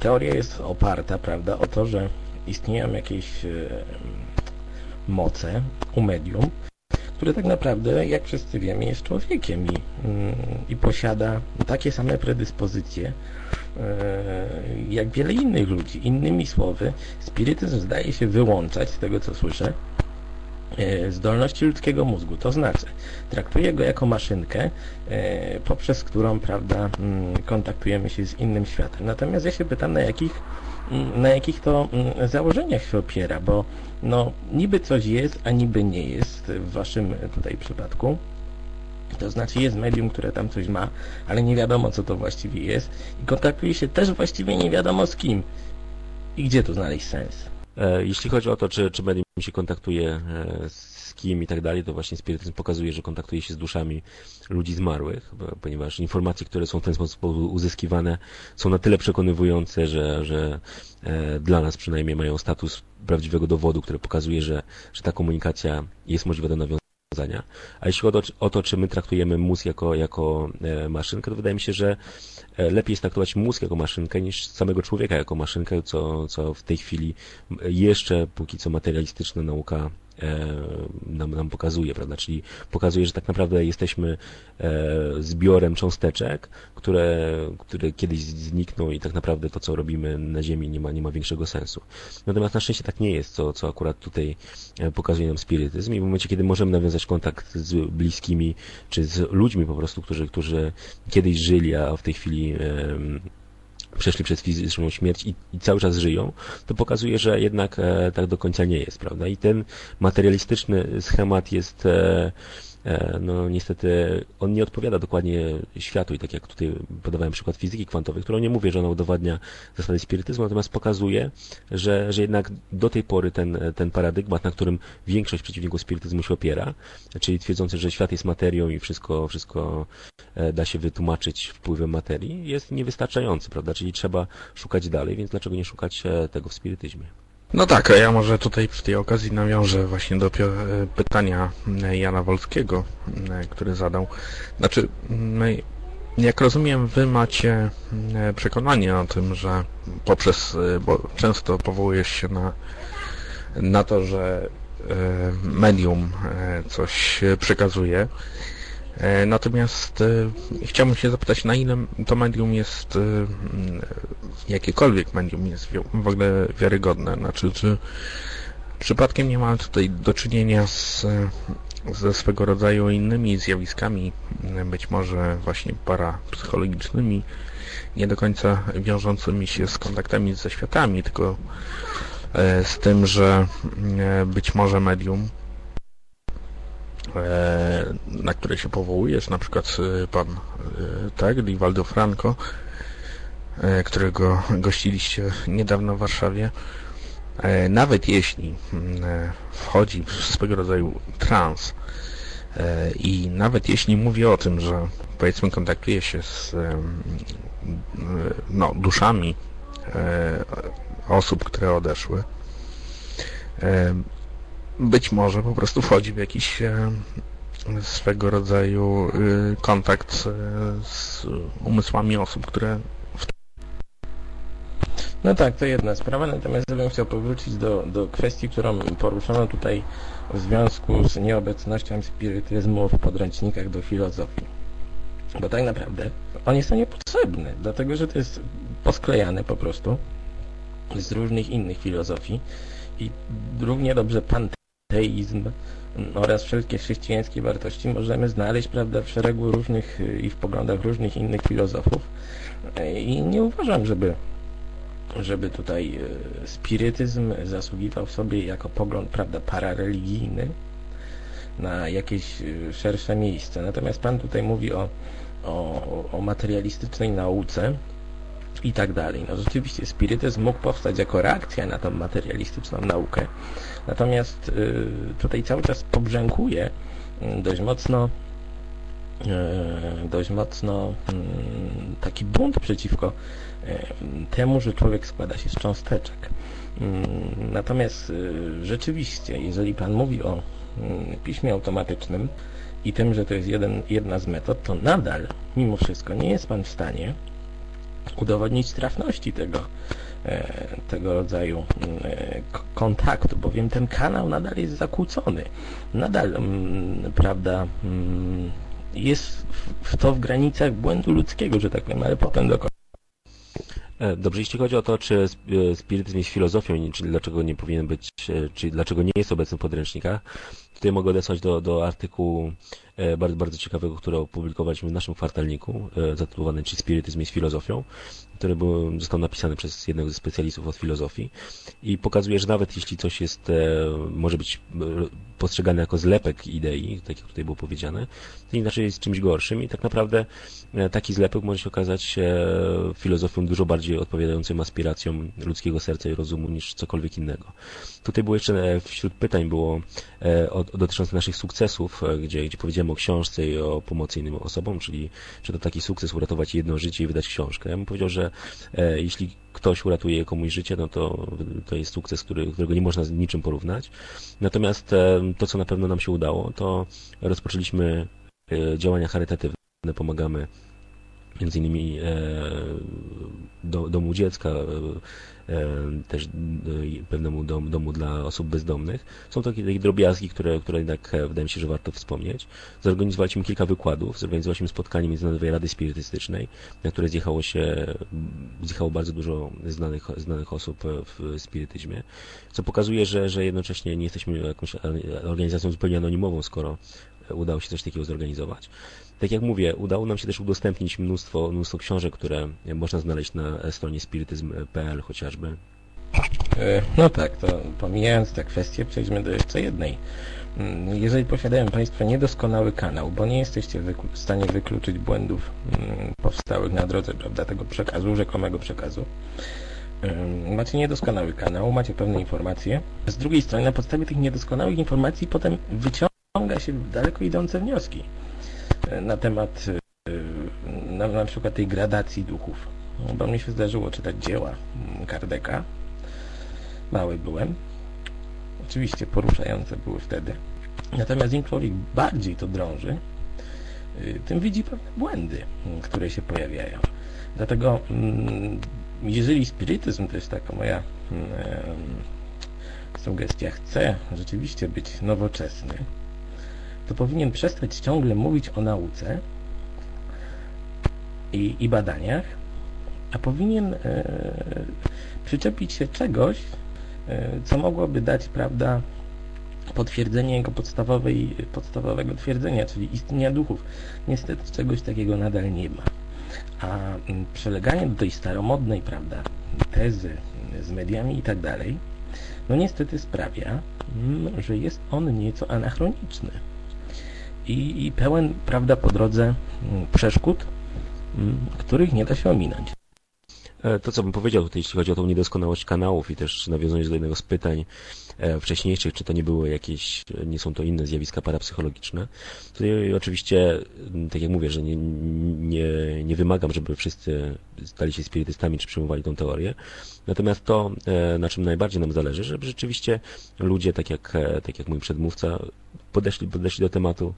teoria jest oparta, prawda, o to, że istnieją jakieś e, moce u medium, które tak naprawdę, jak wszyscy wiemy, jest człowiekiem i, mm, i posiada takie same predyspozycje e, jak wiele innych ludzi. Innymi słowy, spirytyzm zdaje się wyłączać, z tego co słyszę, E, zdolności ludzkiego mózgu. To znaczy, traktuje go jako maszynkę, e, poprzez którą, prawda, mm, kontaktujemy się z innym światem. Natomiast ja się pytam, na jakich, mm, na jakich to mm, założeniach się opiera, bo no, niby coś jest, a niby nie jest w waszym tutaj przypadku. To znaczy jest medium, które tam coś ma, ale nie wiadomo co to właściwie jest i kontaktuje się też właściwie nie wiadomo z kim. I gdzie tu znaleźć sens? E, jeśli chodzi o to, czy, czy medium się kontaktuje e, z kim i tak dalej, to właśnie spirytyzm pokazuje, że kontaktuje się z duszami ludzi zmarłych, ponieważ informacje, które są w ten sposób uzyskiwane są na tyle przekonywujące, że, że e, dla nas przynajmniej mają status prawdziwego dowodu, który pokazuje, że, że ta komunikacja jest możliwa do nawiązania. A jeśli chodzi o to, czy my traktujemy mózg jako, jako maszynkę, to wydaje mi się, że E, lepiej jest traktować mózg jako maszynkę niż samego człowieka jako maszynkę, co, co w tej chwili jeszcze póki co materialistyczna nauka e, nam, nam pokazuje, prawda? Czyli pokazuje, że tak naprawdę jesteśmy e, zbiorem cząsteczek, które, które kiedyś znikną i tak naprawdę to, co robimy na Ziemi nie ma, nie ma większego sensu. Natomiast na szczęście tak nie jest, co, co akurat tutaj pokazuje nam spirytyzm i w momencie, kiedy możemy nawiązać kontakt z bliskimi, czy z ludźmi po prostu, którzy, którzy kiedyś żyli, a w tej chwili przeszli przez fizyczną śmierć i, i, cały czas żyją, to pokazuje, że jednak e, tak do końca nie jest, prawda? I ten materialistyczny schemat jest e, no niestety on nie odpowiada dokładnie światu i tak jak tutaj podawałem przykład fizyki kwantowej, którą nie mówię, że ona udowadnia zasady spirytyzmu, natomiast pokazuje, że, że jednak do tej pory ten, ten paradygmat, na którym większość przeciwników spirytyzmu się opiera, czyli twierdzący, że świat jest materią i wszystko, wszystko e, da się wytłumaczyć wpływem materii, jest niewystarczający, prawda? Czyli trzeba szukać dalej, więc dlaczego nie szukać e, tego w spirytyzmie? No tak, a ja może tutaj przy tej okazji nawiążę właśnie do pytania e, Jana Wolskiego, e, który zadał. Znaczy, jak rozumiem, wy macie e, przekonanie o tym, że poprzez, bo często powołujesz się na, na to, że medium coś przekazuje, E, natomiast e, chciałbym się zapytać, na ile to medium jest, e, jakiekolwiek medium jest w ogóle wiarygodne? Znaczy, czy przypadkiem nie mamy tutaj do czynienia z, ze swego rodzaju innymi zjawiskami, być może właśnie parapsychologicznymi, nie do końca wiążącymi się z kontaktami ze światami, tylko z tym, że być może medium E, na które się powołujesz, na przykład e, pan e, tak, Divaldo Franco, którego gościliście niedawno w Warszawie, nawet jeśli mm, wchodzi w swego rodzaju trans i nawet jeśli mówi o tym, że powiedzmy kontaktuje się z no, duszami osób, które odeszły, być może po prostu wchodzi w jakiś swego rodzaju kontakt z umysłami osób, które no tak, to jedna sprawa, natomiast ja bym chciał powrócić do, do kwestii, którą poruszono tutaj w związku z nieobecnością spirytyzmu w podręcznikach do filozofii. Bo tak naprawdę on jest to niepotrzebny, dlatego że to jest posklejane po prostu z różnych innych filozofii i równie dobrze panteizm oraz wszelkie chrześcijańskie wartości możemy znaleźć prawda, w szeregu różnych i w poglądach różnych innych filozofów i nie uważam, żeby żeby tutaj e, spirytyzm zasługiwał w sobie jako pogląd, prawda, parareligijny na jakieś e, szersze miejsce. Natomiast Pan tutaj mówi o, o, o materialistycznej nauce i tak dalej. No rzeczywiście spirytyzm mógł powstać jako reakcja na tą materialistyczną naukę. Natomiast e, tutaj cały czas pobrzękuje dość mocno dość mocno taki bunt przeciwko temu, że człowiek składa się z cząsteczek. Mm, natomiast y, rzeczywiście, jeżeli Pan mówi o mm, piśmie automatycznym i tym, że to jest jeden, jedna z metod, to nadal, mimo wszystko, nie jest Pan w stanie udowodnić trafności tego, tego rodzaju mm, e, kontaktu, bowiem ten kanał nadal jest zakłócony. Nadal, prawda, jest w to w granicach błędu ludzkiego, że tak powiem, ale potem do E, dobrze, jeśli chodzi o to, czy e, spirytyzm jest filozofią, czy dlaczego nie powinien być, e, czy dlaczego nie jest obecny w podręcznikach, tutaj mogę odesłać do, do artykułu bardzo, bardzo ciekawego, który opublikowaliśmy w naszym kwartalniku, zatytułowany Czy spirytyzm jest filozofią, który był, został napisany przez jednego ze specjalistów od filozofii i pokazuje, że nawet jeśli coś jest, może być postrzegane jako zlepek idei, tak jak tutaj było powiedziane, to inaczej jest czymś gorszym i tak naprawdę E, taki zlepek może się okazać filozofią dużo bardziej odpowiadającym aspiracjom ludzkiego serca i rozumu niż cokolwiek innego. Tutaj było jeszcze e, wśród pytań było e, dotyczące naszych sukcesów, gdzie, gdzie powiedziałem o książce i o pomocy innym osobom, czyli czy to taki sukces uratować jedno życie i wydać książkę. Ja bym powiedział, że jeśli ktoś uratuje komuś życie, no to, to jest sukces, który, którego nie można z niczym porównać. Natomiast to, co na pewno nam się udało, to rozpoczęliśmy działania charytatywne pomagamy między innymi e, do, domu dziecka, e, e, też pewnemu dom, domu dla osób bezdomnych. Są to takie drobiazgi, które, które jednak wydaje mi się, że warto wspomnieć. Zorganizowaliśmy kilka wykładów, zorganizowaliśmy spotkanie Międzynarodowej Rady Spirytystycznej, na które zjechało się, zjechało bardzo dużo znanych, znanych osób w spirytyzmie, co pokazuje, że, że jednocześnie nie jesteśmy jakąś organizacją zupełnie anonimową, skoro udało się coś takiego zorganizować. Tak jak mówię, udało nam się też udostępnić mnóstwo, mnóstwo książek, które można znaleźć na stronie spirytyzm.pl chociażby. E, no tak, to pomijając tę kwestię, przejdźmy do jeszcze jednej. Mm, jeżeli posiadają Państwo niedoskonały kanał, bo nie jesteście w stanie wykluczyć błędów mm, powstałych na drodze prawda, tego przekazu, rzekomego przekazu, macie niedoskonały kanał, macie pewne informacje. Z drugiej strony, na podstawie tych niedoskonałych informacji potem wyciąga się daleko idące wnioski na temat na, na przykład tej gradacji duchów. Bo mi się zdarzyło czytać dzieła Kardeka. Mały byłem. Oczywiście poruszające były wtedy. Natomiast im człowiek bardziej to drąży, y, tym widzi pewne błędy, które się pojawiają. Dlatego mm, jeżeli spirytyzm to jest taka moja sugestia, chce rzeczywiście być nowoczesny, to powinien przestać ciągle mówić o nauce i, i badaniach, a powinien e, przyczepić się czegoś, e, co mogłoby dać, prawda, potwierdzenie jego podstawowej, podstawowego twierdzenia, czyli istnienia duchów. Niestety czegoś takiego nadal nie ma. A mm, przeleganie do tej staromodnej, prawda, tezy z mediami i tak dalej, no niestety sprawia, mm, że jest on nieco anachroniczny i, i pełen, prawda, po drodze przeszkód, których nie da się ominąć. E, to, co bym powiedział tutaj, jeśli chodzi o tą niedoskonałość kanałów i też nawiązując do jednego z pytań wcześniejszych, czy to nie były jakieś, nie są to inne zjawiska parapsychologiczne. Tutaj oczywiście, tak jak mówię, że nie, nie, nie wymagam, żeby wszyscy stali się spirytystami, czy przyjmowali tą teorię. Natomiast to, e, na czym najbardziej nam zależy, żeby rzeczywiście ludzie, tak jak, tak jak mój przedmówca, podeszli, podeszli do tematu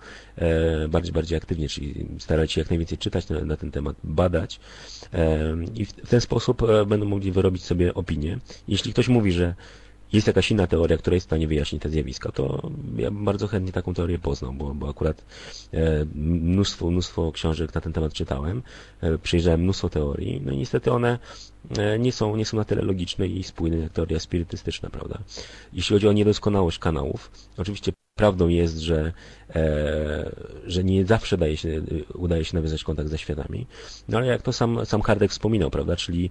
bardziej, bardziej aktywnie, czyli starali się jak najwięcej czytać na, na ten temat, badać i w ten sposób e, będą mogli wyrobić sobie opinię. Jeśli ktoś mówi, że jest jakaś inna teoria, która jest w stanie wyjaśnić te zjawiska, to ja bardzo chętnie taką teorię poznał, bo, bo akurat e, mnóstwo, mnóstwo książek na ten temat czytałem, e, przejrzałem mnóstwo teorii, no i niestety one nie są, nie są na tyle logiczne i spójne jak teoria spirytystyczna, prawda? Jeśli chodzi o niedoskonałość kanałów, oczywiście prawdą jest, że, e, że nie zawsze daje się, udaje się nawiązać kontakt ze światami. No ale jak to sam, sam Hardek wspominał, prawda, czyli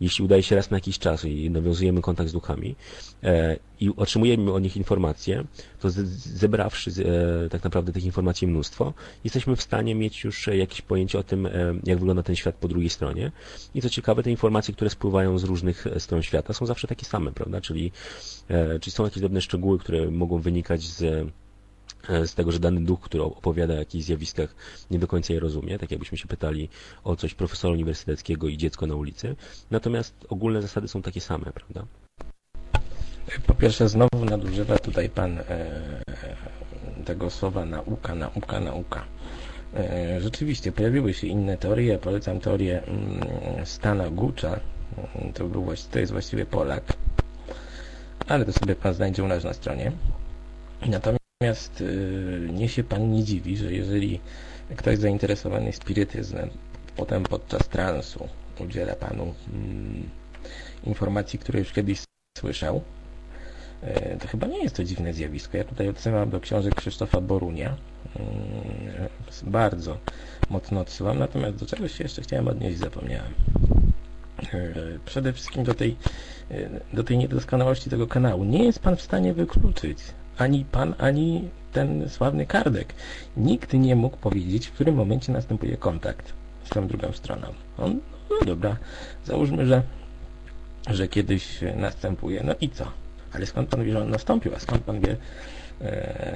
jeśli udaje się raz na jakiś czas i nawiązujemy kontakt z duchami e, i otrzymujemy od nich informacje, to zebrawszy e, tak naprawdę tych informacji mnóstwo, jesteśmy w stanie mieć już jakieś pojęcie o tym, e, jak wygląda ten świat po drugiej stronie. I co ciekawe, te informacje, które spływają z różnych stron świata są zawsze takie same, prawda? Czyli, e, czyli są jakieś drobne szczegóły, które mogą wynikać z E, z tego, że dany duch, który opowiada o jakichś zjawiskach, nie do końca je rozumie, tak jakbyśmy się pytali o coś profesora uniwersyteckiego i dziecko na ulicy. Natomiast ogólne zasady są takie same, prawda? Po pierwsze, znowu nadużywa tutaj pan e, tego słowa nauka, nauka, nauka. E, rzeczywiście, pojawiły się inne teorie. Polecam teorię mm, Stana Gucza. To, był, to jest właściwie Polak. Ale to sobie pan znajdzie u nas na stronie. Natomiast Natomiast y, nie się Pan nie dziwi, że jeżeli ktoś zainteresowany spirytyzmem potem podczas transu udziela Panu mm, informacji, które już kiedyś słyszał, y, to chyba nie jest to dziwne zjawisko. Ja tutaj odsyłam do książek Krzysztofa Borunia. Y, bardzo mocno odsyłam, natomiast do czegoś jeszcze chciałem odnieść zapomniałem. Przede wszystkim do tej, do tej niedoskonałości tego kanału. Nie jest Pan w stanie wykluczyć ani pan, ani ten sławny Kardek. Nikt nie mógł powiedzieć, w którym momencie następuje kontakt z tą drugą stroną. On, no dobra, załóżmy, że, że kiedyś następuje. No i co? Ale skąd pan wie, że on nastąpił? A skąd pan wie,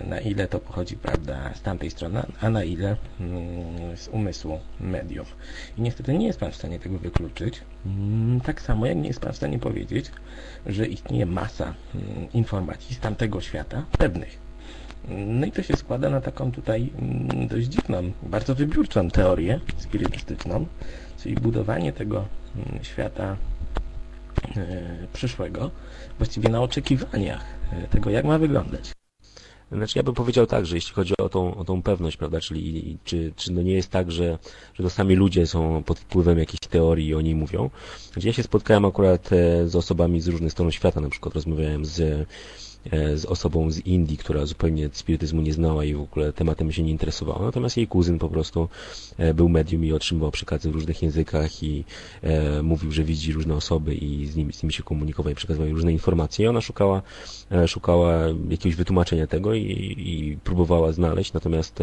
na ile to pochodzi, prawda, z tamtej strony, a na ile mm, z umysłu mediów. I niestety nie jest pan w stanie tego wykluczyć. Mm, tak samo jak nie jest pan w stanie powiedzieć, że istnieje masa mm, informacji z tamtego świata, pewnych. No i to się składa na taką tutaj dość dziwną, bardzo wybiórczą teorię spirytystyczną, czyli budowanie tego świata e, przyszłego właściwie na oczekiwaniach e, tego, jak ma wyglądać. Znaczy ja bym powiedział tak, że jeśli chodzi o tą, o tą pewność, prawda, czyli czy, czy no nie jest tak, że, że to sami ludzie są pod wpływem jakiejś teorii i oni mówią. Znaczy ja się spotkałem akurat e, z osobami z różnych stron świata, na przykład rozmawiałem z z osobą z Indii, która zupełnie spirytyzmu nie znała i w ogóle tematem się nie interesowała. Natomiast jej kuzyn po prostu e, był medium i otrzymywał przekazy w różnych językach i e, mówił, że widzi różne osoby i z nimi, z nimi się komunikował i przekazywał różne informacje. I ona szukała, szukała jakiegoś wytłumaczenia tego i, i próbowała znaleźć, natomiast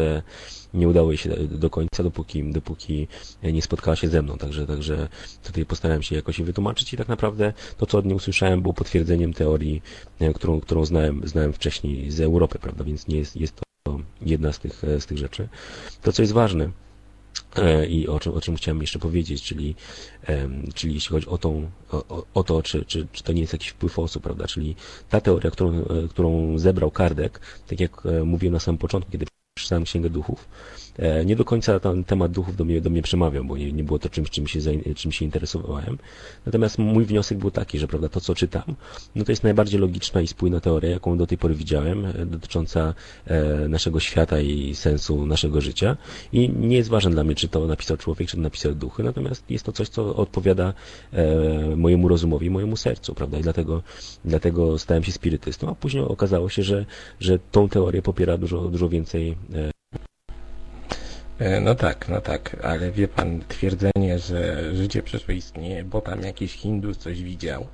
nie udało jej się do końca, dopóki, dopóki nie spotkała się ze mną. Także, także tutaj postarałem się jakoś wytłumaczyć i tak naprawdę to, co od niej usłyszałem, było potwierdzeniem teorii, którą, którą znałem, znałem wcześniej z Europy, prawda? Więc nie jest, jest to jedna z tych, z tych rzeczy. To, co jest ważne, e, i o czym, o czym chciałem jeszcze powiedzieć, czyli, czyli jeśli chodzi o, tą, o, o to, czy, czy, czy to nie jest jakiś wpływ osób, prawda, czyli ta teoria, którą, e, którą zebrał Kardek, tak jak e, mówiłem na samym początku, kiedy przeczytałem Księgę Duchów, nie do końca ten temat duchów do mnie, do mnie przemawiał, bo nie, nie było to czymś, czym się, czym się interesowałem. Natomiast mój wniosek był taki, że prawda, to co czytam, no to jest najbardziej logiczna i spójna teoria, jaką do tej pory widziałem, e, dotycząca e, naszego świata i sensu naszego życia. I nie jest ważne dla mnie, czy to napisał człowiek, czy to napisał duchy, natomiast jest to coś, co odpowiada mojemu rozumowi, mojemu sercu, prawda? I dlatego, dlatego stałem się spirytystą, a później okazało się, że, że tą teorię popiera dużo, dużo więcej E, no tak, no tak, ale wie pan, twierdzenie, że życie przyszłe istnieje, bo tam jakiś Hindus coś widział,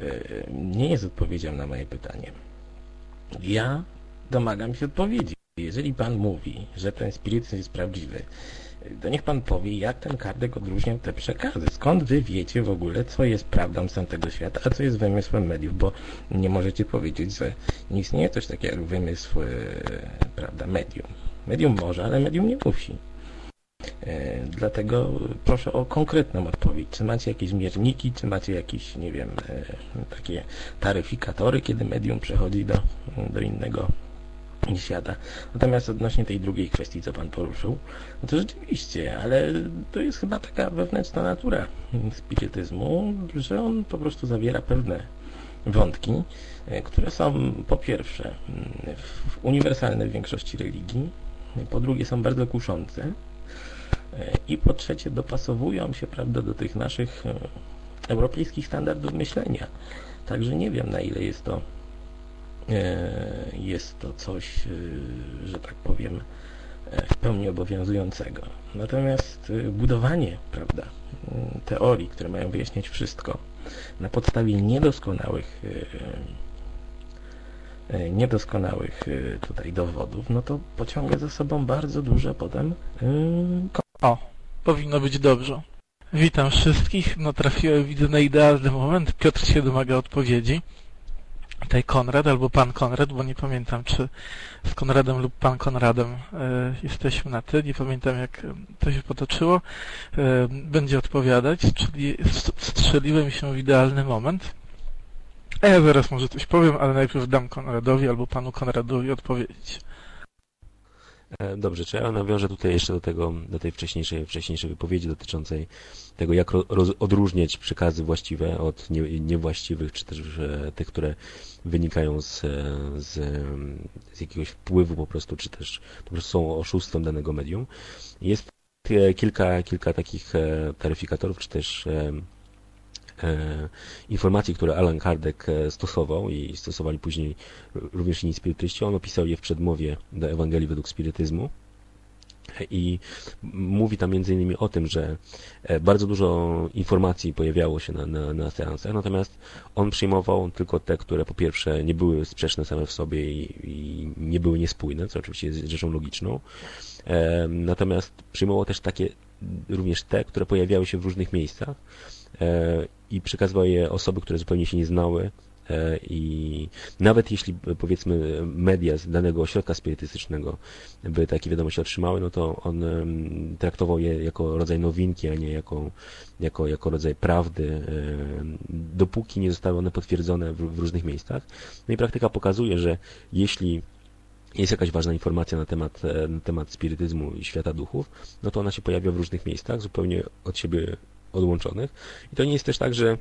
e, nie jest odpowiedzią na moje pytanie. Ja domagam się odpowiedzi. Jeżeli pan mówi, że ten spirytyzm jest prawdziwy to niech pan powie, jak ten Kardek odróżniał te przekazy. Skąd wy wiecie w ogóle, co jest prawdą tamtego świata, a co jest wymysłem mediów, bo nie możecie powiedzieć, że nie istnieje coś takiego jak wymysł, e, prawda, medium. Medium może, ale medium nie musi. E, dlatego proszę o konkretną odpowiedź. Czy macie jakieś mierniki, czy macie jakieś, nie wiem, e, takie taryfikatory, kiedy medium przechodzi do, do innego świata. Natomiast odnośnie tej drugiej kwestii, co Pan poruszył, no to rzeczywiście, ale to jest chyba taka wewnętrzna natura spirytyzmu, że on po prostu zawiera pewne wątki, e, które są po pierwsze uniwersalne w większości religii, po drugie są bardzo kuszące e, i po trzecie dopasowują się prawda, do tych naszych e, europejskich standardów myślenia. Także nie wiem na ile jest to jest to coś, że tak powiem, w pełni obowiązującego. Natomiast budowanie, prawda, teorii, które mają wyjaśniać wszystko na podstawie niedoskonałych niedoskonałych tutaj dowodów, no to pociąga za sobą bardzo duże potem O, powinno być dobrze. Witam wszystkich. No trafiłem, widzę na idealny moment. Piotr się domaga odpowiedzi. Tutaj Konrad albo pan Konrad, bo nie pamiętam, czy z Konradem lub pan Konradem e, jesteśmy na ty. Nie pamiętam, jak to się potoczyło. E, będzie odpowiadać, czyli wstrzeliłem się w idealny moment. A ja zaraz może coś powiem, ale najpierw dam Konradowi albo panu Konradowi odpowiedzieć. E, dobrze, czy ja nawiążę tutaj jeszcze do tego, do tej wcześniejszej, wcześniejszej wypowiedzi dotyczącej tego, jak roz, odróżniać przekazy właściwe od nie, niewłaściwych, czy też e, tych, które wynikają z, z, z jakiegoś wpływu po prostu, czy też po prostu są oszustwem danego medium. Jest e, kilka, kilka takich taryfikatorów, czy też E, informacji, które Alan Kardec e, stosował i stosowali później również inni spirytyści. On opisał je w przedmowie do Ewangelii według spirytyzmu. I mówi tam między innymi o tym, że e, bardzo dużo informacji pojawiało się na, na, na seansach, natomiast on przyjmował tylko te, które po pierwsze nie były sprzeczne same w sobie i, i nie były niespójne, co oczywiście jest rzeczą logiczną. Natomiast przyjmował też takie również te, które pojawiały się w różnych miejscach i przekazywał je osoby, które zupełnie się nie znały e, i nawet jeśli powiedzmy media z danego ośrodka spirytystycznego by takie wiadomości otrzymały, no to on traktował je jako rodzaj nowinki, a nie jako, jako, jako rodzaj prawdy, dopóki nie zostały one potwierdzone w, w różnych miejscach. No i praktyka pokazuje, że jeśli jest jakaś ważna informacja na temat, e, na temat spirytyzmu i świata duchów, no to ona się pojawia w różnych miejscach, zupełnie od siebie odłączonych. I to nie jest też tak, że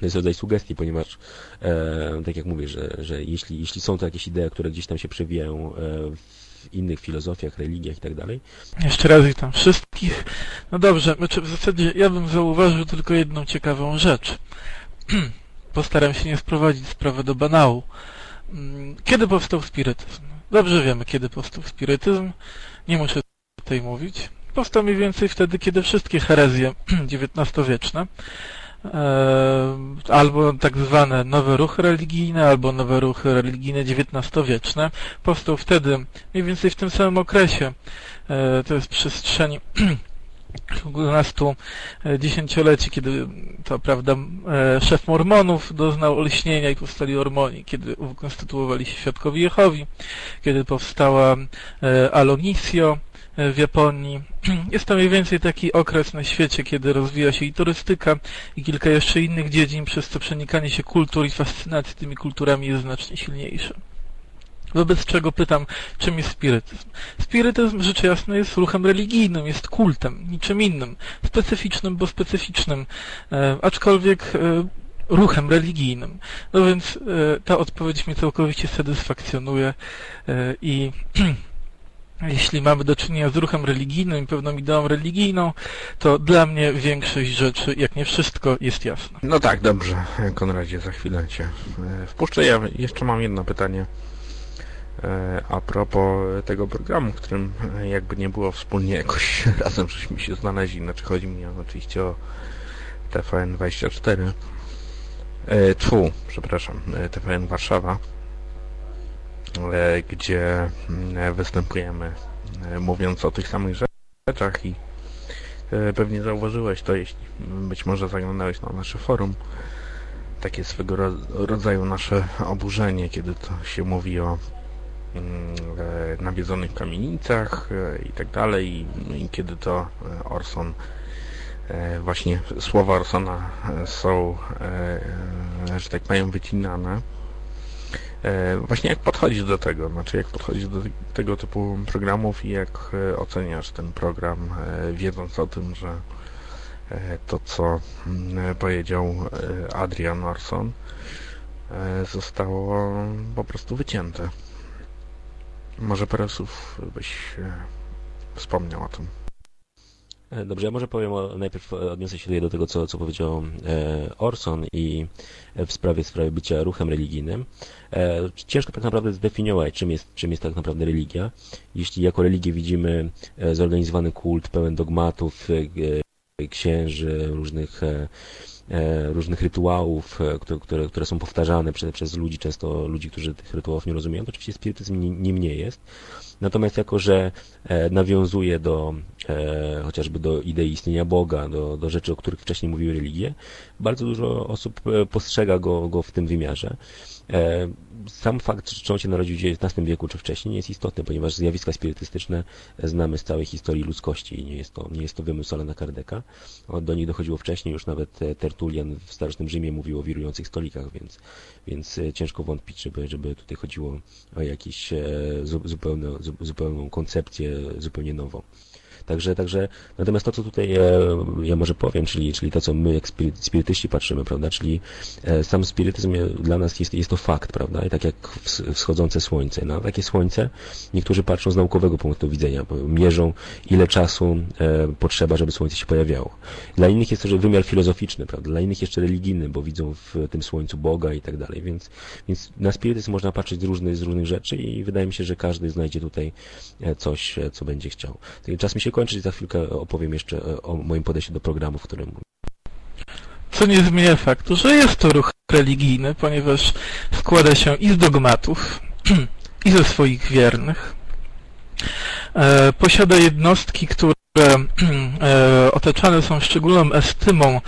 to jest rodzaj sugestii, ponieważ e, tak jak mówię, że, że jeśli, jeśli są to jakieś idee, które gdzieś tam się przewijają e, w innych filozofiach, religiach i tak dalej. Jeszcze raz witam wszystkich. No dobrze, znaczy w zasadzie ja bym zauważył tylko jedną ciekawą rzecz. Postaram się nie sprowadzić sprawy do banału. Mm, kiedy powstał spirytyzm? Dobrze wiemy, kiedy powstał spirytyzm. Nie muszę tutaj mówić. Powstał mniej więcej wtedy, kiedy wszystkie herezje XIX-wieczne e, albo tak zwane nowe ruchy religijne, albo nowe ruchy religijne XIX-wieczne. Powstał wtedy, mniej więcej w tym samym okresie, e, to jest przestrzeni kilkunastu e, dziesięcioleci, kiedy to prawda szef Mormonów doznał olśnienia i powstali Ormoni, kiedy ukonstytuowali się Świadkowie Jehowi, kiedy powstała Alonisio, w Japonii. Jest to mniej więcej taki okres na świecie, kiedy rozwija się i turystyka, i kilka jeszcze innych dziedzin, przez co przenikanie się kultur i fascynacji tymi kulturami jest znacznie silniejsze. Wobec czego pytam, czym jest spirytyzm? Spirytyzm, rzecz jasna, jest ruchem religijnym, jest kultem, niczym innym. Specyficznym, bo specyficznym, e, aczkolwiek e, ruchem religijnym. No więc e, ta odpowiedź mnie całkowicie satysfakcjonuje e, i jeśli mamy do czynienia z ruchem religijnym i pewną ideą religijną, to dla mnie większość rzeczy, jak nie wszystko, jest jasne. No tak, dobrze, Konradzie, za chwilę Cię e, wpuszczę. Ja jeszcze mam jedno pytanie e, a propos tego programu, w którym e, jakby nie było wspólnie jakoś razem żeśmy się znaleźli. Znaczy chodzi mi oczywiście o TVN24. Tfu, przepraszam, TVN Warszawa gdzie mm, występujemy e, mówiąc o tych samych rzeczach, i e, pewnie zauważyłeś to, jeśli być może zaglądałeś na nasze forum. Takie swego ro rodzaju nasze oburzenie, kiedy to się mówi o mm, e, nawiedzonych kamienicach e, i tak dalej i, i kiedy to e, Orson e, właśnie słowa Orsona e, są, e, że tak powiem, wycinane. E, Właśnie jak podchodzisz do tego, znaczy jak podchodzisz do tego typu programów i jak e, oceniasz ten program, e, wiedząc o tym, że to co mm, powiedział Adrian Orson zostało po prostu wycięte. Może parę słów byś wspomniał o tym. E, Dobrze, ja może powiem, o, najpierw odniosę się do tego, co, co powiedział e, Orson i e, w sprawie, w sprawie bycia ruchem religijnym. Ciężko tak naprawdę zdefiniować, czym jest, czym jest tak naprawdę religia. Jeśli jako religię widzimy zorganizowany kult pełen dogmatów, księży, różnych, różnych rytuałów, które, które, są powtarzane przez, przez ludzi, często ludzi, którzy tych rytuałów nie rozumieją, to oczywiście spirytyzm ni- nim nie jest. Natomiast jako, że e, nawiązuje do e, chociażby do idei istnienia Boga, do, do rzeczy, o których wcześniej mówiły religie, bardzo dużo osób e, postrzega go, go w tym wymiarze. E, Sam fakt, czy on się narodził w XIX wieku, czy wcześniej, nie jest istotny, ponieważ zjawiska spirytystyczne znamy z całej historii ludzkości i nie jest to, nie jest to wymysł Alana Kardeka. Do nich dochodziło wcześniej, już nawet e, Tertulian w starożytnym Rzymie mówił o wirujących stolikach, więc, więc e, ciężko wątpić, żeby, żeby tutaj chodziło o jakąś zu- zupełną koncepcję, zupełnie nową. Także, także, natomiast to, co tutaj e, ja może powiem, czyli, czyli to, co my jak spiry- spirytyści patrzymy, prawda, czyli e, sam spirytyzm dla nas jest, jest to fakt, prawda, i tak jak ws- wschodzące słońce. Na takie słońce niektórzy patrzą z naukowego punktu widzenia, mierzą ile czasu e, potrzeba, żeby słońce się pojawiało. Dla innych jest to wymiar filozoficzny, prawda, dla innych jeszcze religijny, bo widzą w tym słońcu Boga i tak dalej, więc, więc na spirytyzm można patrzeć z różnych, z różnych rzeczy i wydaje mi się, że każdy znajdzie tutaj e, coś, e, co będzie chciał. Czas mi się kończy i za chwilkę opowiem jeszcze e, o moim podejściu do programu, w którym Co nie zmienia faktu, że jest to ruch religijny, ponieważ składa się i z dogmatów, i ze swoich wiernych. E, posiada jednostki, które e, otaczane są szczególną estymą,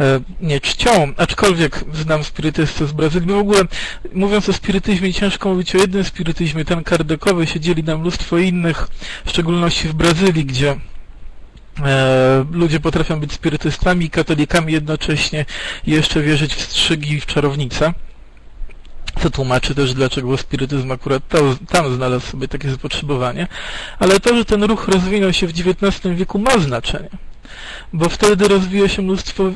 e, nie czcią, aczkolwiek znam spirytystę z Brazylii. W ogóle mówiąc o spirytyzmie, ciężko mówić o jednym spirytyzmie. Ten kardekowy się dzieli na mnóstwo innych, w szczególności w Brazylii, gdzie E, ludzie potrafią być spirytystami i katolikami jednocześnie i jeszcze wierzyć w strzygi i w czarownice. Co tłumaczy też, dlaczego spirytyzm akurat to, tam znalazł sobie takie zapotrzebowanie. Ale to, że ten ruch rozwinął się w XIX wieku ma znaczenie. Bo wtedy rozwija się mnóstwo, e,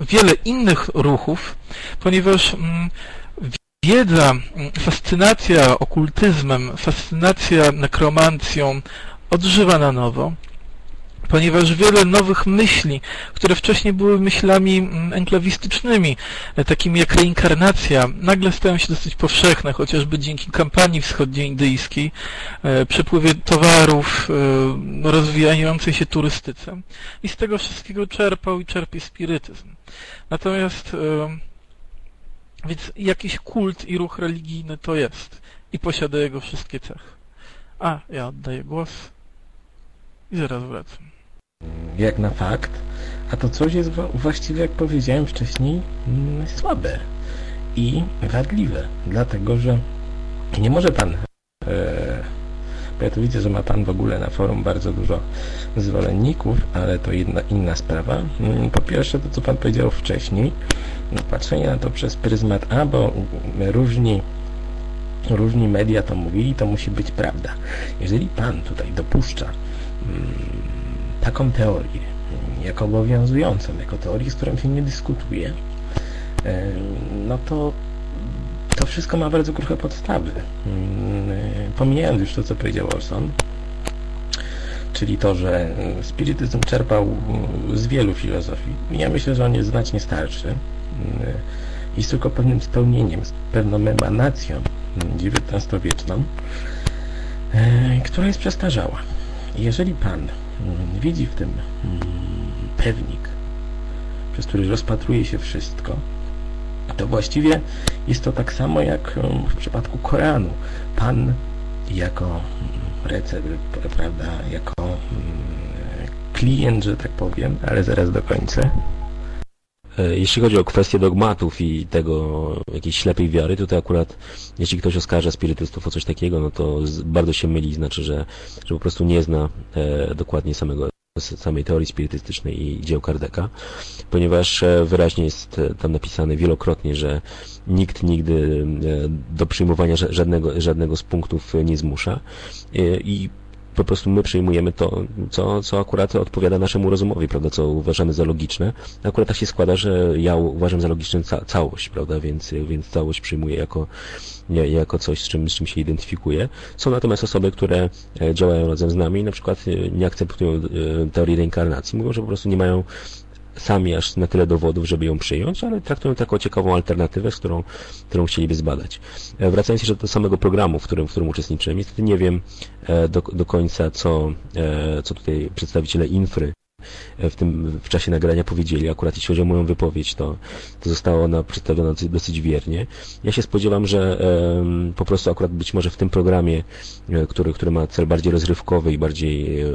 wiele innych ruchów, ponieważ mm, wiedza, mm, fascynacja okultyzmem, fascynacja nekromancją odżywa na nowo ponieważ wiele nowych myśli, które wcześniej były myślami mm, enklawistycznymi, e, takimi jak reinkarnacja, nagle stają się dosyć powszechne, chociażby dzięki kampanii wschodnioindyjskiej, e, przepływie towarów, e, rozwijającej się turystyce. I z tego wszystkiego czerpał i czerpie spirytyzm. Natomiast więc jakiś kult i ruch religijny to jest i posiada jego wszystkie cechy. A, ja oddaję głos i zaraz wracam jak na fakt, a to coś jest właściwie, jak powiedziałem wcześniej, mm, słabe i wadliwe, dlatego że nie może pan, e, bo ja tu widzę, że ma pan w ogóle na forum bardzo dużo zwolenników, ale to jedna inna sprawa. Mm, po pierwsze, to co pan powiedział wcześniej, no, patrzenie na to przez pryzmat A, bo różni różni media to mówili, to musi być prawda. Jeżeli pan tutaj dopuszcza mm, taką teorię, jako obowiązującą, jako teorię, z którą się nie dyskutuje, no to to wszystko ma bardzo kruche podstawy. Pomijając już to, co powiedział Orson, czyli to, że spirytyzm czerpał z wielu filozofii. Ja myślę, że on jest znacznie starszy. Jest tylko pewnym spełnieniem, pewną emanacją XIX-wieczną, która jest przestarzała. Jeżeli Pan widzi w tym pewnik, przez który rozpatruje się wszystko, to właściwie jest to tak samo jak w przypadku Koranu. Pan jako recept, prawda, jako klient, że tak powiem, ale zaraz do końca. E, Jeśli chodzi o kwestię dogmatów i tego jakiejś ślepej wiary, tutaj akurat jeśli ktoś oskarża spirytystów o coś takiego, no to bardzo się myli, znaczy, że, że po prostu nie zna e, dokładnie samego samej teorii spirytystycznej i dzieł Kardeka, ponieważ e, wyraźnie jest e, tam napisane wielokrotnie, że nikt nigdy do przyjmowania ża- żadnego, żadnego z punktów nie zmusza. I po prostu my przyjmujemy to, co, co akurat odpowiada naszemu rozumowi, prawda, co uważamy za logiczne. Akurat tak się składa, że ja uważam za logiczną ca całość, prawda, więc, więc całość przyjmuję jako, nie, jako coś, z czym, z czym się identyfikuję. Są natomiast osoby, które e, działają razem z nami i na przykład e, nie akceptują e, teorii reinkarnacji. Mówią, że po prostu nie mają sami aż na tyle dowodów, żeby ją przyjąć, ale traktują to jako ciekawą alternatywę, z którą, którą chcieliby zbadać. E, Wracając jeszcze do samego programu, w którym, w którym uczestniczyłem, niestety nie wiem e, do, do końca, co, e, co tutaj przedstawiciele Infry w tym w czasie nagrania powiedzieli. Akurat jeśli chodzi o moją wypowiedź, to, to została ona przedstawiona dosyć, wiernie. Ja się spodziewam, że em, po prostu akurat być może w tym programie, e, który, który ma cel bardziej rozrywkowy i bardziej e,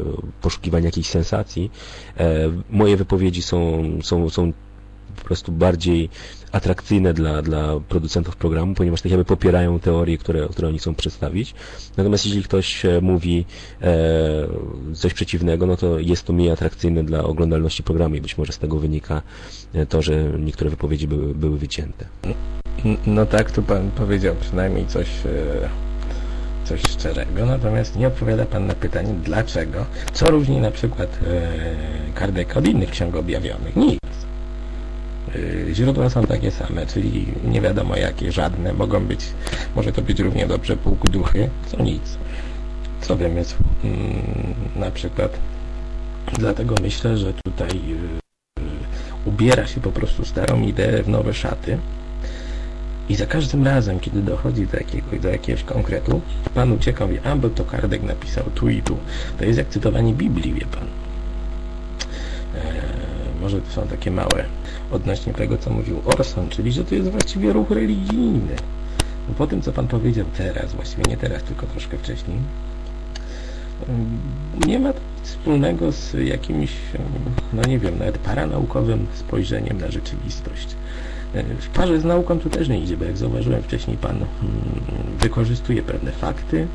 poszukiwania jakiejś sensacji, e, moje wypowiedzi są, są, są po prostu bardziej atrakcyjne dla, dla producentów programu, ponieważ tak jakby popierają teorie, które, które oni chcą przedstawić. Natomiast jeśli ktoś e, mówi e, coś przeciwnego, no to jest to mniej atrakcyjne dla oglądalności programu i być może z tego wynika e, to, że niektóre wypowiedzi były, były wycięte. N- No tak, tu pan powiedział przynajmniej coś, e, coś szczerego, natomiast nie odpowiada pan na pytanie dlaczego. Co różni na przykład e, od innych ksiąg objawionych? Nic. E, Źródła są takie same, czyli nie wiadomo jakie, żadne. Mogą być, może to być równie dobrze półduchy, co nic. Co wymysł mm, na przykład. Dlatego myślę, że tutaj e, ubiera się po prostu starą ideę w nowe szaty. I za każdym razem, kiedy dochodzi do jakiegoś, do jakiegoś konkretu, pan ucieka, mówi, a bo to Kardek napisał tu i tu. To jest jak cytowanie Biblii, wie pan. Eee, może to są takie małe odnośnie tego, co mówił Orson, czyli że to jest właściwie ruch religijny. Po tym, co pan powiedział teraz, właściwie nie teraz, tylko troszkę wcześniej, nie ma nic wspólnego z jakimś, no nie wiem, nawet paranaukowym spojrzeniem na rzeczywistość. W parze z nauką to też nie idzie, bo jak zauważyłem wcześniej, pan mm, wykorzystuje pewne fakty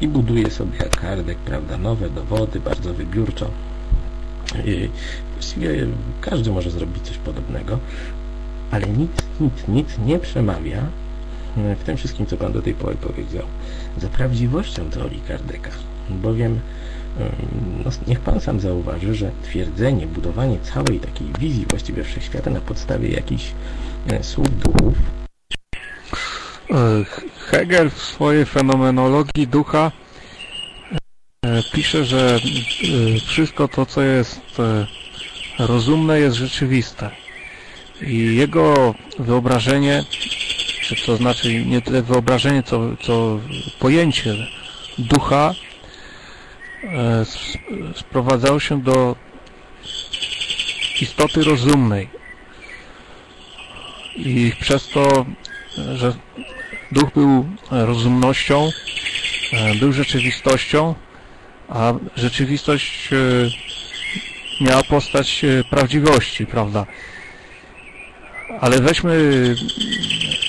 i buduje sobie jak Kardek, prawda, nowe dowody, bardzo wybiórczo. Właściwie każdy może zrobić coś podobnego, ale nic, nic, nic nie przemawia e, w tym wszystkim, co pan do tej pory powiedział, za prawdziwością teorii Kardeka, bowiem em, no, niech pan sam zauważy, że twierdzenie, budowanie całej takiej wizji właściwie wszechświata na podstawie jakichś e, słów duchów E, Hegel w swojej fenomenologii ducha e, pisze, że e, wszystko to, co jest e, rozumne, jest rzeczywiste. I jego wyobrażenie, czy to znaczy nie tyle wyobrażenie, co, co pojęcie ducha e, sprowadzało się do istoty rozumnej. I przez to, że duch był rozumnością, e, był rzeczywistością, a rzeczywistość e, miała postać e, prawdziwości, prawda? Ale weźmy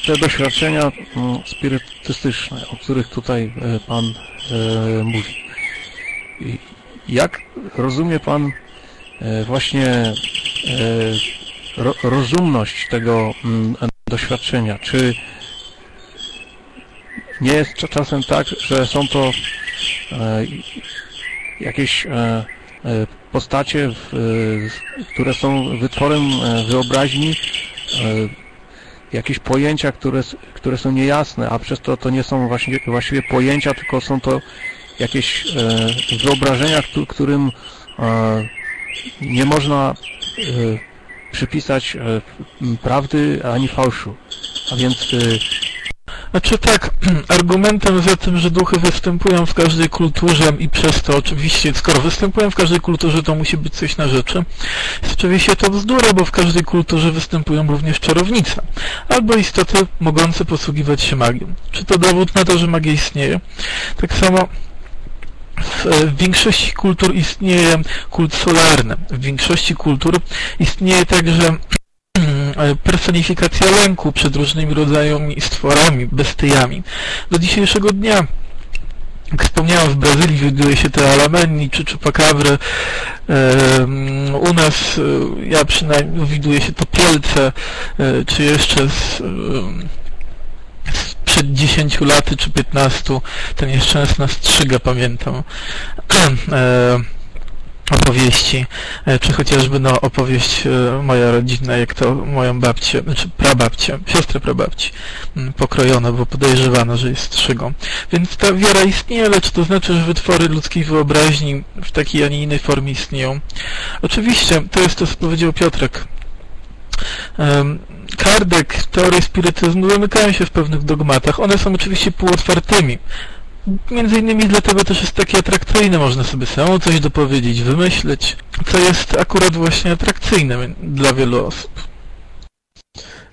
te doświadczenia mm, spirytystyczne, o których tutaj e, Pan e, mówi. Jak rozumie Pan e, właśnie e, ro, rozumność tego mm, doświadczenia? Czy nie jest cza- czasem tak, że są to e, jakieś e, e, postacie, e, które są wytworem e, wyobraźni, e, jakieś pojęcia, które, które są niejasne, a przez to to nie są właśnie, właściwie pojęcia, tylko są to jakieś wyobrażenia, któ- którym nie można przypisać prawdy ani fałszu. A więc Znaczy tak, argumentem za tym, że duchy występują w każdej kulturze i przez to oczywiście, skoro występują w każdej kulturze, to musi być coś na rzeczy. Jest oczywiście to bzdura, bo w każdej kulturze występują również czarownice. Albo istoty mogące posługiwać się magią. Czy to dowód na to, że magia istnieje? Tak samo w większości kultur istnieje kult solarny. W większości kultur istnieje także personifikacja lęku przed różnymi rodzajami stworami, bestyjami. Do dzisiejszego dnia jak wspomniałem, w Brazylii widuje się te alamenni czy czupakabry. U nas, ja przynajmniej, widuje się to pielce, czy jeszcze z, przed 10 laty czy 15 ten nieszczęsna strzyga, pamiętam. Opowieści, e, czy chociażby no, opowieść e, moja rodzinna, jak to moją babcię, znaczy prababcię, siostrę prababci pokrojono, bo podejrzewano, że jest strzygą. Więc ta wiara istnieje, lecz to znaczy, że wytwory ludzkiej wyobraźni w takiej, a nie innej formie istnieją. Oczywiście, to jest to, co powiedział Piotrek. Kardek, teorie spirytyzmu zamykają się w pewnych dogmatach. One są oczywiście półotwartymi. Między innymi dlatego też jest takie atrakcyjne, można sobie samemu coś dopowiedzieć, wymyśleć, co jest akurat właśnie atrakcyjne dla wielu osób.